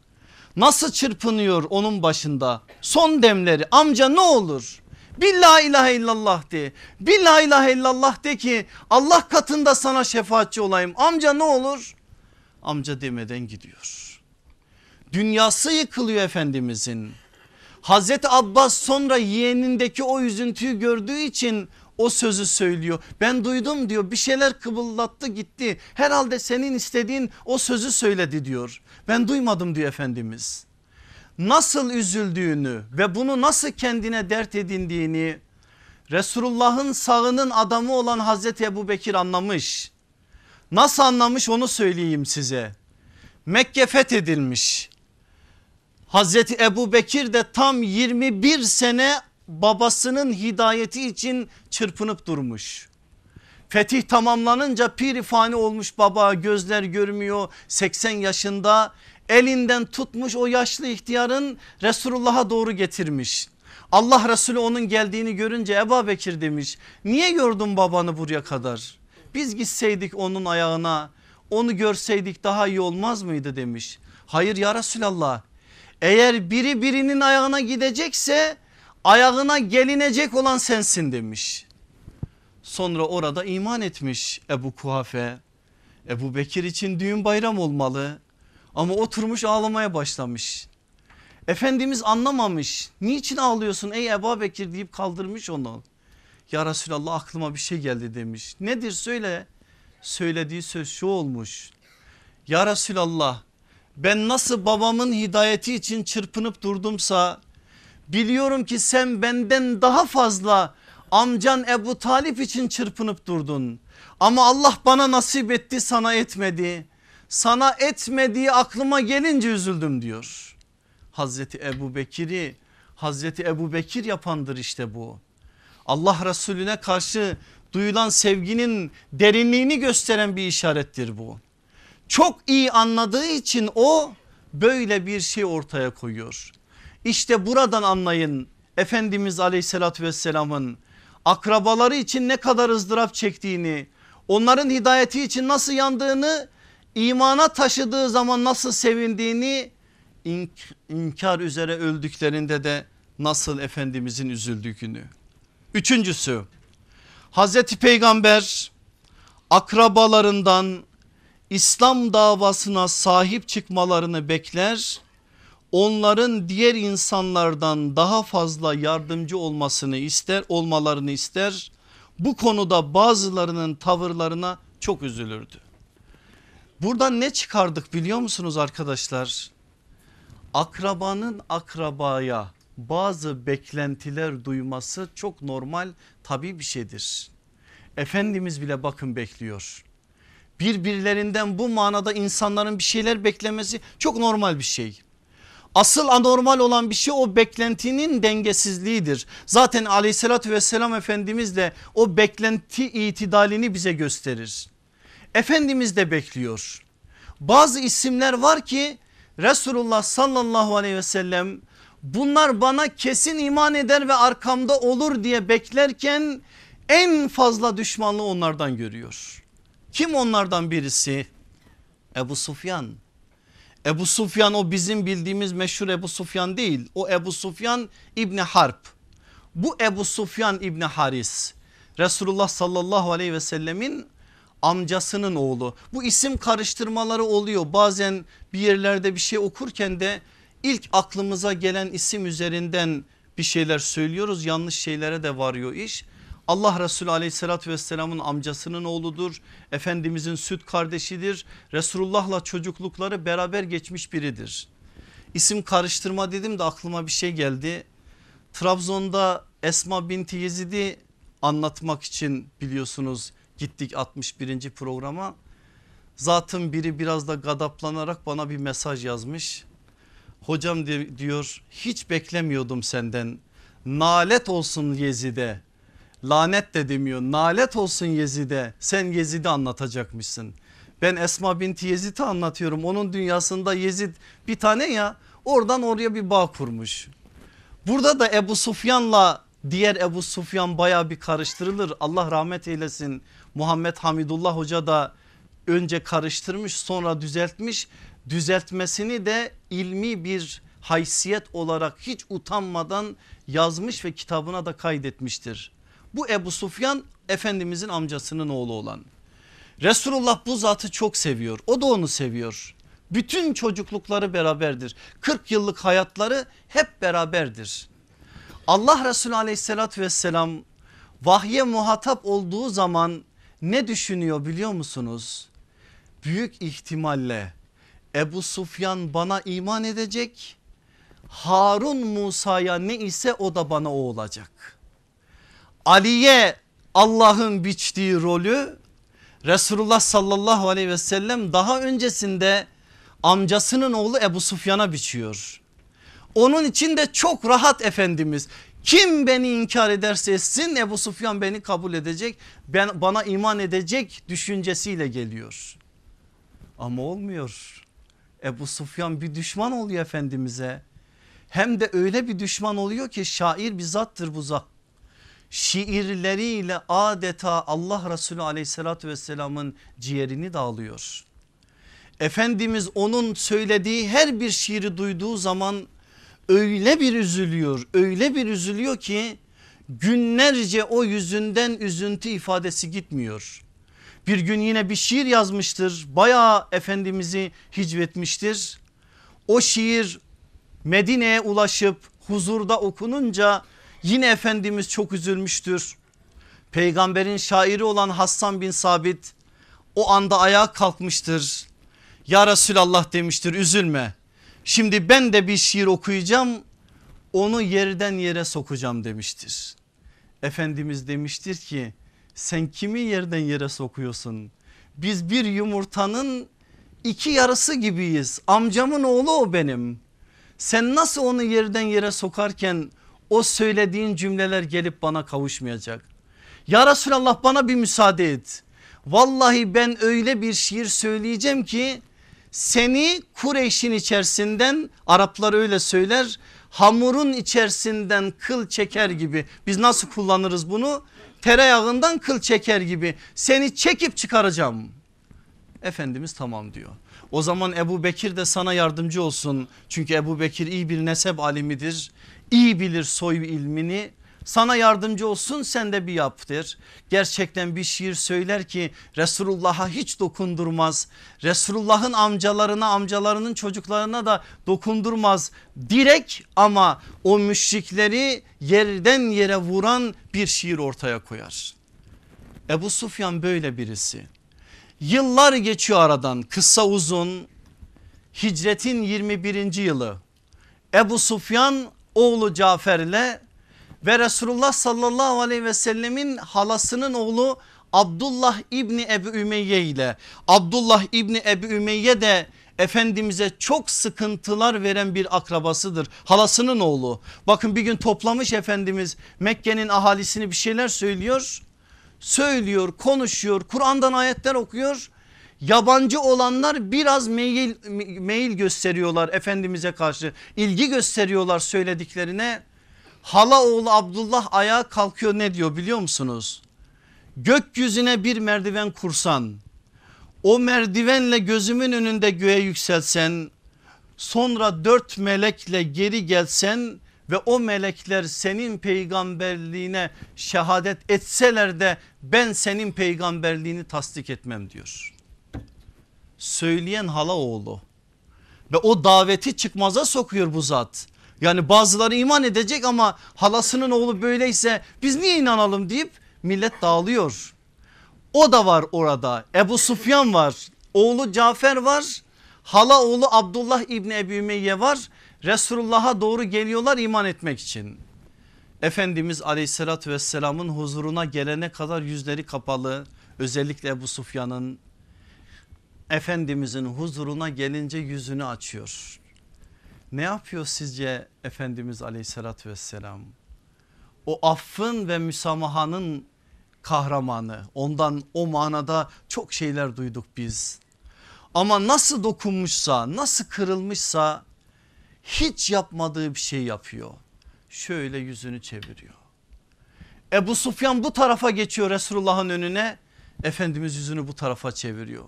Nasıl çırpınıyor onun başında? Son demleri amca ne olur? Bir la ilahe illallah de. Bir la ilahe illallah de ki Allah katında sana şefaatçi olayım. Amca ne olur? Amca demeden gidiyor. Dünyası yıkılıyor Efendimizin. Hazreti Abbas sonra yeğenindeki o üzüntüyü gördüğü için o sözü söylüyor. Ben duydum diyor bir şeyler kıvıllattı gitti. Herhalde senin istediğin o sözü söyledi diyor. Ben duymadım diyor Efendimiz. Nasıl üzüldüğünü ve bunu nasıl kendine dert edindiğini Resulullah'ın sağının adamı olan Hazreti Ebu Bekir anlamış. Nasıl anlamış onu söyleyeyim size. Mekke fethedilmiş. Hazreti Ebu Bekir de tam 21 sene babasının hidayeti için çırpınıp durmuş. Fetih tamamlanınca pirifani olmuş baba gözler görmüyor 80 yaşında elinden tutmuş o yaşlı ihtiyarın Resulullah'a doğru getirmiş. Allah Resulü onun geldiğini görünce Ebu Bekir demiş niye gördün babanı buraya kadar? Biz gitseydik onun ayağına onu görseydik daha iyi olmaz mıydı demiş. Hayır ya Resulallah eğer biri birinin ayağına gidecekse ayağına gelinecek olan sensin demiş. Sonra orada iman etmiş Ebu Kuhafe. Ebu Bekir için düğün bayram olmalı ama oturmuş ağlamaya başlamış. Efendimiz anlamamış niçin ağlıyorsun ey Ebu Bekir deyip kaldırmış onu. Ya Resulallah aklıma bir şey geldi demiş. Nedir söyle. Söylediği söz şu olmuş. Ya Resulallah ben nasıl babamın hidayeti için çırpınıp durdumsa biliyorum ki sen benden daha fazla amcan Ebu Talip için çırpınıp durdun. Ama Allah bana nasip etti sana etmedi. Sana etmediği aklıma gelince üzüldüm diyor. Hazreti Ebu Bekir'i Hazreti Ebu Bekir yapandır işte bu. Allah Resulüne karşı duyulan sevginin derinliğini gösteren bir işarettir bu. Çok iyi anladığı için o böyle bir şey ortaya koyuyor. İşte buradan anlayın Efendimiz aleyhissalatü vesselamın akrabaları için ne kadar ızdırap çektiğini onların hidayeti için nasıl yandığını imana taşıdığı zaman nasıl sevindiğini ink inkar üzere öldüklerinde de nasıl Efendimizin üzüldüğünü. Üçüncüsü Hazreti Peygamber akrabalarından İslam davasına sahip çıkmalarını bekler. Onların diğer insanlardan daha fazla yardımcı olmasını ister, olmalarını ister. Bu konuda bazılarının tavırlarına çok üzülürdü. Buradan ne çıkardık biliyor musunuz arkadaşlar? Akrabanın akrabaya bazı beklentiler duyması çok normal tabi bir şeydir. Efendimiz bile bakın bekliyor. Birbirlerinden bu manada insanların bir şeyler beklemesi çok normal bir şey. Asıl anormal olan bir şey o beklentinin dengesizliğidir. Zaten aleyhissalatü vesselam Efendimiz de o beklenti itidalini bize gösterir. Efendimiz de bekliyor. Bazı isimler var ki Resulullah sallallahu aleyhi ve sellem bunlar bana kesin iman eder ve arkamda olur diye beklerken en fazla düşmanlığı onlardan görüyor. Kim onlardan birisi? Ebu Sufyan. Ebu Sufyan o bizim bildiğimiz meşhur Ebu Sufyan değil. O Ebu Sufyan İbni Harp. Bu Ebu Sufyan İbni Haris Resulullah sallallahu aleyhi ve sellemin amcasının oğlu. Bu isim karıştırmaları oluyor. Bazen bir yerlerde bir şey okurken de ilk aklımıza gelen isim üzerinden bir şeyler söylüyoruz. Yanlış şeylere de varıyor iş. Allah Resulü aleyhissalatü vesselamın amcasının oğludur. Efendimizin süt kardeşidir. Resulullah'la çocuklukları beraber geçmiş biridir. İsim karıştırma dedim de aklıma bir şey geldi. Trabzon'da Esma binti Yezid'i anlatmak için biliyorsunuz gittik 61. programa. Zatın biri biraz da gadaplanarak bana bir mesaj yazmış. Hocam diyor hiç beklemiyordum senden. Nalet olsun Yezid'e lanet de demiyor nalet olsun Yezid'e sen Yezid'i anlatacakmışsın. Ben Esma binti Yezid'i anlatıyorum. Onun dünyasında Yezid bir tane ya oradan oraya bir bağ kurmuş. Burada da Ebu Sufyan'la diğer Ebu Sufyan baya bir karıştırılır. Allah rahmet eylesin. Muhammed Hamidullah Hoca da önce karıştırmış sonra düzeltmiş. Düzeltmesini de ilmi bir haysiyet olarak hiç utanmadan yazmış ve kitabına da kaydetmiştir. Bu Ebu Sufyan Efendimizin amcasının oğlu olan. Resulullah bu zatı çok seviyor o da onu seviyor. Bütün çocuklukları beraberdir. 40 yıllık hayatları hep beraberdir. Allah Resulü aleyhissalatü vesselam vahye muhatap olduğu zaman ne düşünüyor biliyor musunuz? Büyük ihtimalle Ebu Sufyan bana iman edecek. Harun Musa'ya ne ise o da bana o olacak. Ali'ye Allah'ın biçtiği rolü Resulullah sallallahu aleyhi ve sellem daha öncesinde amcasının oğlu Ebu Sufyan'a biçiyor. Onun için de çok rahat Efendimiz. Kim beni inkar ederse etsin Ebu Sufyan beni kabul edecek ben, bana iman edecek düşüncesiyle geliyor. Ama olmuyor. Ebu Sufyan bir düşman oluyor Efendimiz'e. Hem de öyle bir düşman oluyor ki şair bir zattır bu zat. Şiirleriyle adeta Allah Resulü aleyhissalatü vesselamın ciğerini dağılıyor. Efendimiz onun söylediği her bir şiiri duyduğu zaman öyle bir üzülüyor öyle bir üzülüyor ki günlerce o yüzünden üzüntü ifadesi gitmiyor. Bir gün yine bir şiir yazmıştır bayağı Efendimiz'i hicvetmiştir. O şiir Medine'ye ulaşıp huzurda okununca yine Efendimiz çok üzülmüştür. Peygamberin şairi olan Hassan bin Sabit o anda ayağa kalkmıştır. Ya Resulallah demiştir üzülme. Şimdi ben de bir şiir okuyacağım onu yerden yere sokacağım demiştir. Efendimiz demiştir ki sen kimi yerden yere sokuyorsun? Biz bir yumurtanın iki yarısı gibiyiz. Amcamın oğlu o benim. Sen nasıl onu yerden yere sokarken o söylediğin cümleler gelip bana kavuşmayacak. Ya Resulallah bana bir müsaade et. Vallahi ben öyle bir şiir söyleyeceğim ki seni Kureyş'in içerisinden Araplar öyle söyler hamurun içerisinden kıl çeker gibi biz nasıl kullanırız bunu tereyağından kıl çeker gibi seni çekip çıkaracağım. Efendimiz tamam diyor. O zaman Ebu Bekir de sana yardımcı olsun. Çünkü Ebu Bekir iyi bir nesep alimidir. İyi bilir soy ilmini. Sana yardımcı olsun sen de bir yaptır. Gerçekten bir şiir söyler ki Resulullah'a hiç dokundurmaz. Resulullah'ın amcalarına amcalarının çocuklarına da dokundurmaz. Direkt ama o müşrikleri yerden yere vuran bir şiir ortaya koyar. Ebu Sufyan böyle birisi. Yıllar geçiyor aradan kısa uzun hicretin 21. yılı Ebu Sufyan oğlu Cafer ile ve Resulullah sallallahu aleyhi ve sellemin halasının oğlu Abdullah İbni Ebu Ümeyye ile Abdullah İbni Ebu Ümeyye de Efendimiz'e çok sıkıntılar veren bir akrabasıdır. Halasının oğlu. Bakın bir gün toplamış Efendimiz Mekke'nin ahalisini bir şeyler söylüyor. Söylüyor, konuşuyor, Kur'an'dan ayetler okuyor. Yabancı olanlar biraz meyil, meyil gösteriyorlar Efendimiz'e karşı. ilgi gösteriyorlar söylediklerine. Hala oğlu Abdullah ayağa kalkıyor ne diyor biliyor musunuz? Gökyüzüne bir merdiven kursan o merdivenle gözümün önünde göğe yükselsen sonra dört melekle geri gelsen ve o melekler senin peygamberliğine şehadet etseler de ben senin peygamberliğini tasdik etmem diyor. Söyleyen hala oğlu ve o daveti çıkmaza sokuyor bu zat. Yani bazıları iman edecek ama halasının oğlu böyleyse biz niye inanalım deyip millet dağılıyor. O da var orada Ebu Sufyan var oğlu Cafer var hala oğlu Abdullah İbni Ebu Ümeyye var Resulullah'a doğru geliyorlar iman etmek için. Efendimiz aleyhissalatü vesselamın huzuruna gelene kadar yüzleri kapalı özellikle Ebu Sufyan'ın Efendimizin huzuruna gelince yüzünü açıyor. Ne yapıyor sizce Efendimiz aleyhissalatü vesselam? O affın ve müsamahanın kahramanı ondan o manada çok şeyler duyduk biz. Ama nasıl dokunmuşsa nasıl kırılmışsa hiç yapmadığı bir şey yapıyor. Şöyle yüzünü çeviriyor. Ebu Sufyan bu tarafa geçiyor Resulullah'ın önüne. Efendimiz yüzünü bu tarafa çeviriyor.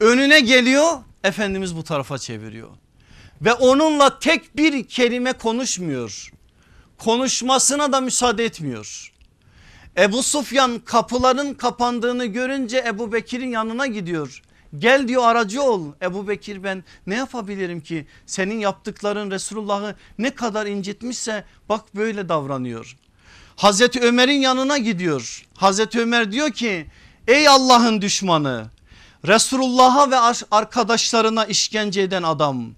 Önüne geliyor Efendimiz bu tarafa çeviriyor. Ve onunla tek bir kelime konuşmuyor. Konuşmasına da müsaade etmiyor. Ebu Sufyan kapıların kapandığını görünce Ebu Bekir'in yanına gidiyor. Gel diyor aracı ol Ebu Bekir ben ne yapabilirim ki senin yaptıkların Resulullah'ı ne kadar incitmişse bak böyle davranıyor. Hazreti Ömer'in yanına gidiyor. Hazreti Ömer diyor ki ey Allah'ın düşmanı Resulullah'a ve arkadaşlarına işkence eden adam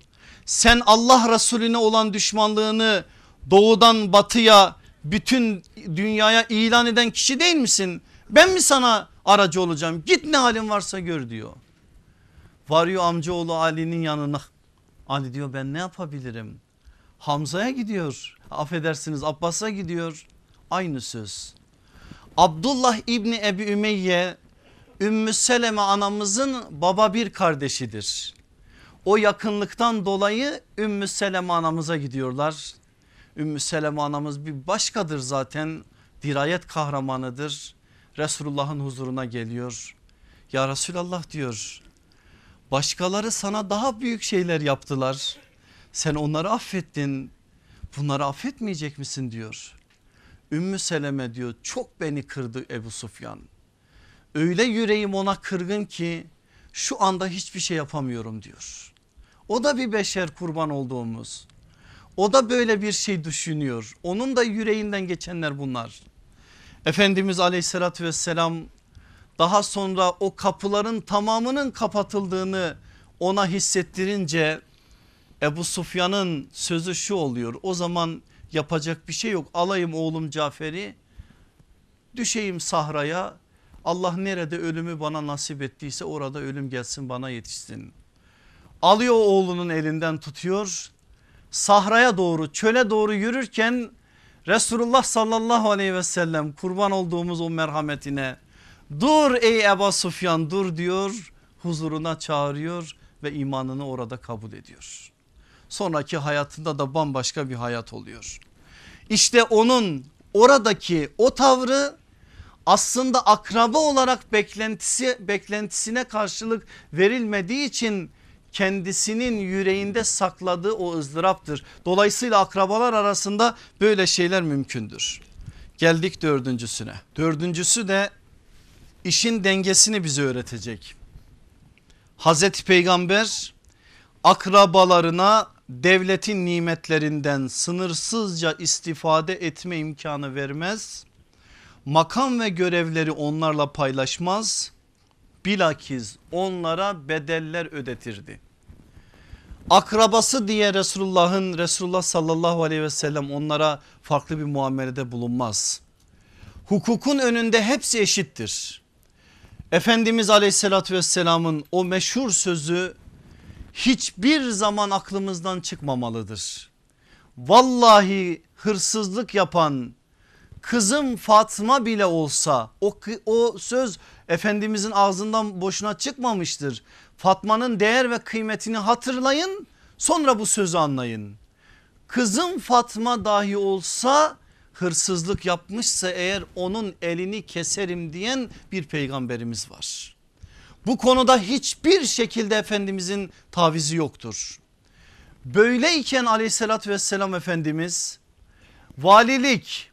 sen Allah Resulüne olan düşmanlığını doğudan batıya bütün dünyaya ilan eden kişi değil misin? Ben mi sana aracı olacağım git ne halin varsa gör diyor. Varıyor amcaoğlu Ali'nin yanına. Ali diyor ben ne yapabilirim? Hamza'ya gidiyor. Affedersiniz Abbas'a gidiyor. Aynı söz. Abdullah İbni Ebi Ümeyye Ümmü Seleme anamızın baba bir kardeşidir. O yakınlıktan dolayı Ümmü Seleme anamıza gidiyorlar. Ümmü Seleme anamız bir başkadır zaten dirayet kahramanıdır. Resulullah'ın huzuruna geliyor. Ya Resulallah diyor başkaları sana daha büyük şeyler yaptılar. Sen onları affettin bunları affetmeyecek misin diyor. Ümmü Seleme diyor çok beni kırdı Ebu Sufyan. Öyle yüreğim ona kırgın ki şu anda hiçbir şey yapamıyorum diyor. O da bir beşer kurban olduğumuz. O da böyle bir şey düşünüyor. Onun da yüreğinden geçenler bunlar. Efendimiz aleyhissalatü vesselam daha sonra o kapıların tamamının kapatıldığını ona hissettirince Ebu Sufyan'ın sözü şu oluyor. O zaman yapacak bir şey yok. Alayım oğlum Cafer'i düşeyim sahraya Allah nerede ölümü bana nasip ettiyse orada ölüm gelsin bana yetişsin. Alıyor oğlunun elinden tutuyor sahraya doğru çöle doğru yürürken Resulullah sallallahu aleyhi ve sellem kurban olduğumuz o merhametine dur ey Ebu Sufyan dur diyor huzuruna çağırıyor ve imanını orada kabul ediyor. Sonraki hayatında da bambaşka bir hayat oluyor. İşte onun oradaki o tavrı aslında akraba olarak beklentisi beklentisine karşılık verilmediği için kendisinin yüreğinde sakladığı o ızdıraptır. Dolayısıyla akrabalar arasında böyle şeyler mümkündür. Geldik dördüncüsüne. Dördüncüsü de işin dengesini bize öğretecek. Hazreti Peygamber akrabalarına devletin nimetlerinden sınırsızca istifade etme imkanı vermez. Makam ve görevleri onlarla paylaşmaz bilakis onlara bedeller ödetirdi. Akrabası diye Resulullah'ın Resulullah sallallahu aleyhi ve sellem onlara farklı bir muamelede bulunmaz. Hukukun önünde hepsi eşittir. Efendimiz aleyhissalatü vesselamın o meşhur sözü hiçbir zaman aklımızdan çıkmamalıdır. Vallahi hırsızlık yapan kızım Fatma bile olsa o, o söz Efendimizin ağzından boşuna çıkmamıştır. Fatma'nın değer ve kıymetini hatırlayın sonra bu sözü anlayın. Kızım Fatma dahi olsa hırsızlık yapmışsa eğer onun elini keserim diyen bir peygamberimiz var. Bu konuda hiçbir şekilde Efendimizin tavizi yoktur. Böyleyken aleyhissalatü vesselam Efendimiz valilik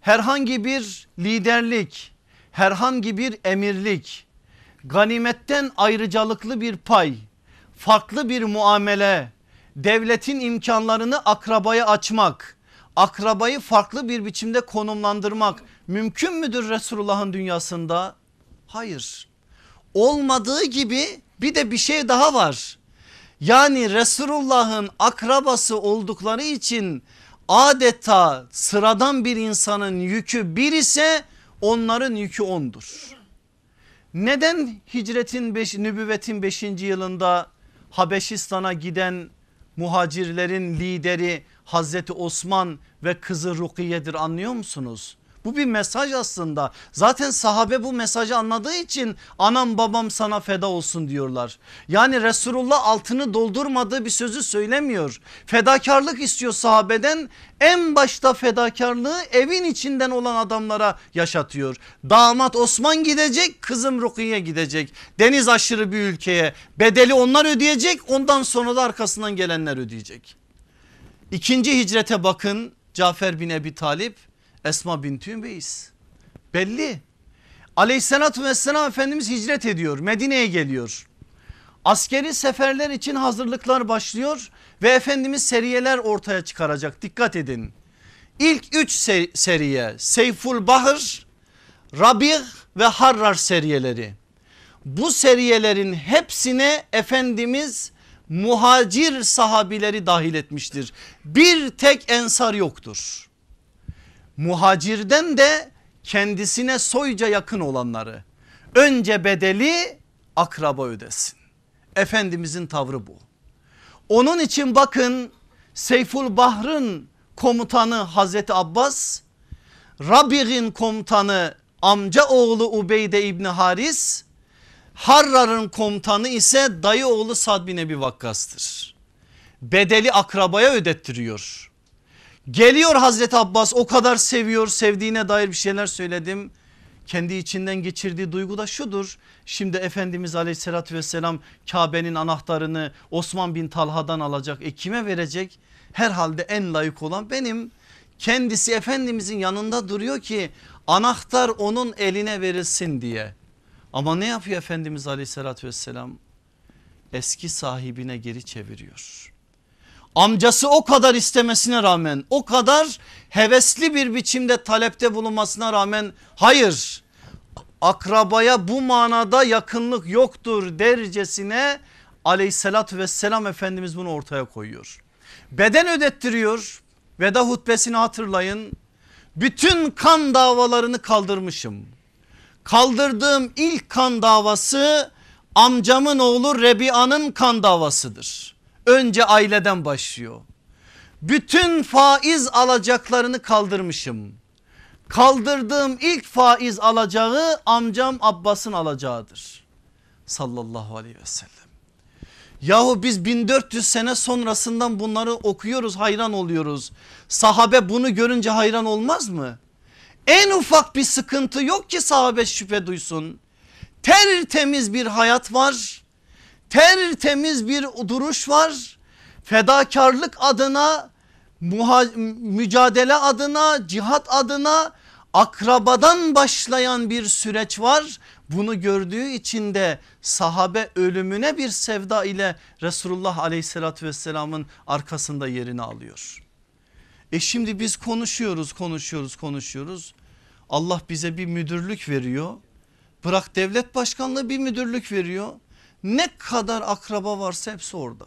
herhangi bir liderlik herhangi bir emirlik ganimetten ayrıcalıklı bir pay farklı bir muamele devletin imkanlarını akrabaya açmak akrabayı farklı bir biçimde konumlandırmak mümkün müdür Resulullah'ın dünyasında? Hayır olmadığı gibi bir de bir şey daha var. Yani Resulullah'ın akrabası oldukları için adeta sıradan bir insanın yükü bir ise onların yükü ondur. Neden hicretin beş, nübüvvetin 5. yılında Habeşistan'a giden muhacirlerin lideri Hazreti Osman ve kızı Rukiye'dir anlıyor musunuz? Bu bir mesaj aslında. Zaten sahabe bu mesajı anladığı için anam babam sana feda olsun diyorlar. Yani Resulullah altını doldurmadığı bir sözü söylemiyor. Fedakarlık istiyor sahabeden. En başta fedakarlığı evin içinden olan adamlara yaşatıyor. Damat Osman gidecek kızım Rukiye gidecek. Deniz aşırı bir ülkeye bedeli onlar ödeyecek ondan sonra da arkasından gelenler ödeyecek. İkinci hicrete bakın Cafer bin Ebi Talip Esma bin Tümeyiz belli. Aleyhissalatü vesselam Efendimiz hicret ediyor Medine'ye geliyor. Askeri seferler için hazırlıklar başlıyor ve Efendimiz seriyeler ortaya çıkaracak dikkat edin. İlk üç seriye Seyful Bahır, Rabih ve Harrar seriyeleri. Bu seriyelerin hepsine Efendimiz muhacir sahabileri dahil etmiştir. Bir tek ensar yoktur. Muhacirden de kendisine soyca yakın olanları önce bedeli akraba ödesin. Efendimizin tavrı bu. Onun için bakın Seyful Bahr'ın komutanı Hazreti Abbas, Rabig'in komutanı amca oğlu Ubeyde İbni Haris, Harrar'ın komutanı ise dayı oğlu Sad bin Ebi Vakkas'tır. Bedeli akrabaya ödettiriyor. Geliyor Hazreti Abbas o kadar seviyor sevdiğine dair bir şeyler söyledim. Kendi içinden geçirdiği duygu da şudur. Şimdi Efendimiz aleyhissalatü vesselam Kabe'nin anahtarını Osman bin Talha'dan alacak. E kime verecek? Herhalde en layık olan benim. Kendisi Efendimizin yanında duruyor ki anahtar onun eline verilsin diye. Ama ne yapıyor Efendimiz aleyhissalatü vesselam? Eski sahibine geri çeviriyor. Amcası o kadar istemesine rağmen o kadar hevesli bir biçimde talepte bulunmasına rağmen hayır akrabaya bu manada yakınlık yoktur dercesine aleyhissalatü vesselam Efendimiz bunu ortaya koyuyor. Beden ödettiriyor veda hutbesini hatırlayın bütün kan davalarını kaldırmışım kaldırdığım ilk kan davası amcamın oğlu Rebia'nın kan davasıdır. Önce aileden başlıyor. Bütün faiz alacaklarını kaldırmışım. Kaldırdığım ilk faiz alacağı amcam Abbas'ın alacağıdır. Sallallahu aleyhi ve sellem. Yahu biz 1400 sene sonrasından bunları okuyoruz hayran oluyoruz. Sahabe bunu görünce hayran olmaz mı? En ufak bir sıkıntı yok ki sahabe şüphe duysun. Tertemiz bir hayat var. Tertemiz bir duruş var. Fedakarlık adına, mücadele adına, cihat adına akrabadan başlayan bir süreç var. Bunu gördüğü için de sahabe ölümüne bir sevda ile Resulullah aleyhissalatü vesselamın arkasında yerini alıyor. E şimdi biz konuşuyoruz konuşuyoruz konuşuyoruz. Allah bize bir müdürlük veriyor. Bırak devlet başkanlığı bir müdürlük veriyor. Ne kadar akraba varsa hepsi orada.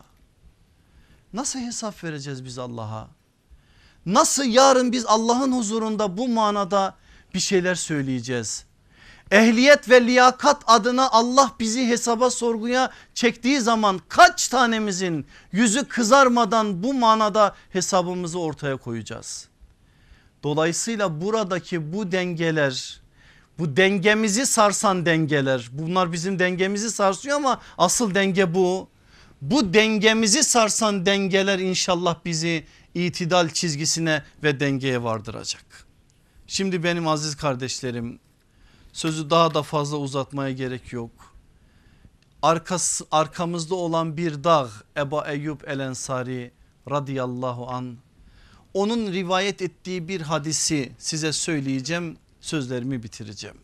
Nasıl hesap vereceğiz biz Allah'a? Nasıl yarın biz Allah'ın huzurunda bu manada bir şeyler söyleyeceğiz? Ehliyet ve liyakat adına Allah bizi hesaba sorguya çektiği zaman kaç tanemizin yüzü kızarmadan bu manada hesabımızı ortaya koyacağız? Dolayısıyla buradaki bu dengeler bu dengemizi sarsan dengeler bunlar bizim dengemizi sarsıyor ama asıl denge bu. Bu dengemizi sarsan dengeler inşallah bizi itidal çizgisine ve dengeye vardıracak. Şimdi benim aziz kardeşlerim sözü daha da fazla uzatmaya gerek yok. Arkası, arkamızda olan bir dağ Eba Eyyub El Ensari radıyallahu an onun rivayet ettiği bir hadisi size söyleyeceğim sözlerimi bitireceğim.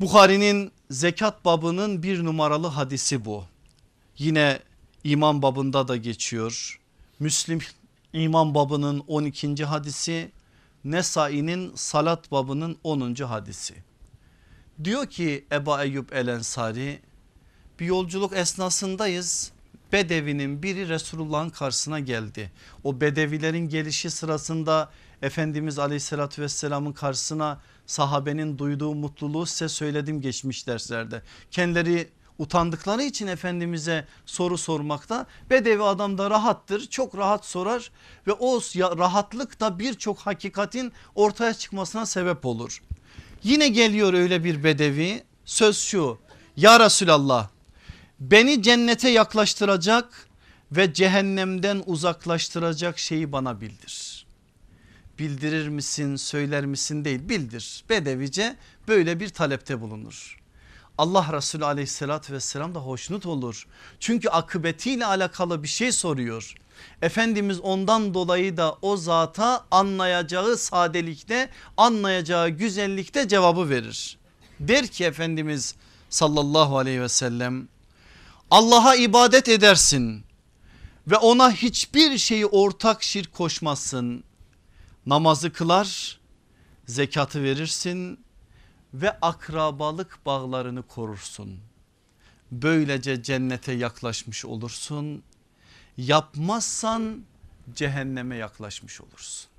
Bukhari'nin zekat babının bir numaralı hadisi bu. Yine iman babında da geçiyor. Müslim iman babının 12. hadisi Nesai'nin salat babının 10. hadisi. Diyor ki Eba Eyyub El Ensari bir yolculuk esnasındayız Bedevinin biri Resulullah'ın karşısına geldi. O bedevilerin gelişi sırasında Efendimiz aleyhissalatü vesselamın karşısına sahabenin duyduğu mutluluğu size söyledim geçmiş derslerde. Kendileri Utandıkları için Efendimiz'e soru sormakta Bedevi adam da rahattır çok rahat sorar ve o rahatlık da birçok hakikatin ortaya çıkmasına sebep olur. Yine geliyor öyle bir bedevi söz şu ya Resulallah beni cennete yaklaştıracak ve cehennemden uzaklaştıracak şeyi bana bildir. Bildirir misin söyler misin değil bildir. Bedevice böyle bir talepte bulunur. Allah Resulü aleyhissalatü vesselam da hoşnut olur. Çünkü akıbetiyle alakalı bir şey soruyor. Efendimiz ondan dolayı da o zata anlayacağı sadelikte anlayacağı güzellikte cevabı verir. Der ki Efendimiz sallallahu aleyhi ve sellem Allah'a ibadet edersin ve ona hiçbir şeyi ortak şirk koşmazsın. Namazı kılar, zekatı verirsin ve akrabalık bağlarını korursun. Böylece cennete yaklaşmış olursun. Yapmazsan cehenneme yaklaşmış olursun.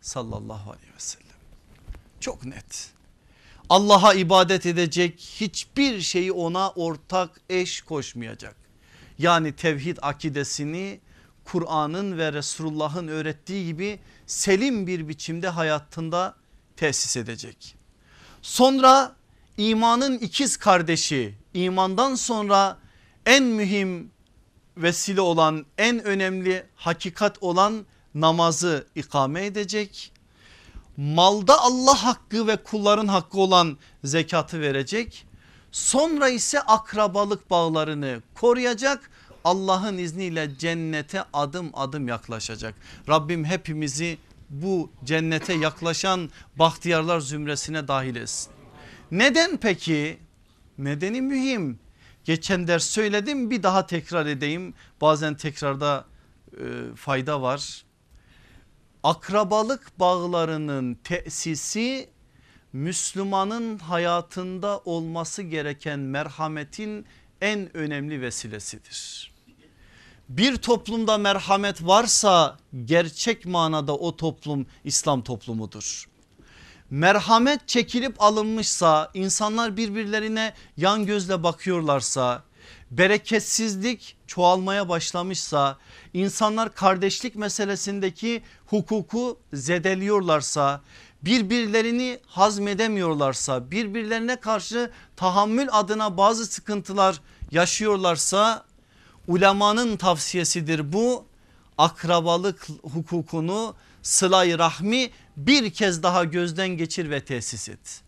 Sallallahu aleyhi ve sellem. Çok net. Allah'a ibadet edecek hiçbir şeyi ona ortak eş koşmayacak. Yani tevhid akidesini Kur'an'ın ve Resulullah'ın öğrettiği gibi selim bir biçimde hayatında tesis edecek. Sonra imanın ikiz kardeşi imandan sonra en mühim vesile olan en önemli hakikat olan namazı ikame edecek. Malda Allah hakkı ve kulların hakkı olan zekatı verecek. Sonra ise akrabalık bağlarını koruyacak. Allah'ın izniyle cennete adım adım yaklaşacak. Rabbim hepimizi bu cennete yaklaşan bahtiyarlar zümresine dahil etsin. Neden peki? Nedeni mühim. Geçen ders söyledim bir daha tekrar edeyim. Bazen tekrarda e, fayda var. Akrabalık bağlarının tesisi Müslümanın hayatında olması gereken merhametin en önemli vesilesidir. Bir toplumda merhamet varsa gerçek manada o toplum İslam toplumudur. Merhamet çekilip alınmışsa insanlar birbirlerine yan gözle bakıyorlarsa bereketsizlik çoğalmaya başlamışsa insanlar kardeşlik meselesindeki hukuku zedeliyorlarsa birbirlerini hazmedemiyorlarsa birbirlerine karşı tahammül adına bazı sıkıntılar yaşıyorlarsa ulemanın tavsiyesidir bu akrabalık hukukunu sılay rahmi bir kez daha gözden geçir ve tesis et.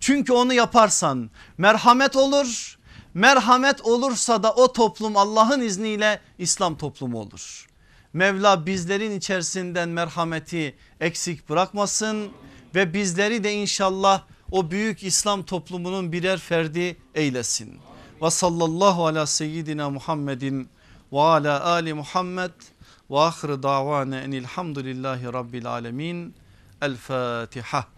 Çünkü onu yaparsan merhamet olur. Merhamet olursa da o toplum Allah'ın izniyle İslam toplumu olur. Mevla bizlerin içerisinden merhameti eksik bırakmasın ve bizleri de inşallah o büyük İslam toplumunun birer ferdi eylesin. Ve sallallahu ala seyyidina Muhammedin ve ala ali Muhammed ve ahir davana enilhamdülillahi rabbil alemin. El Fatiha.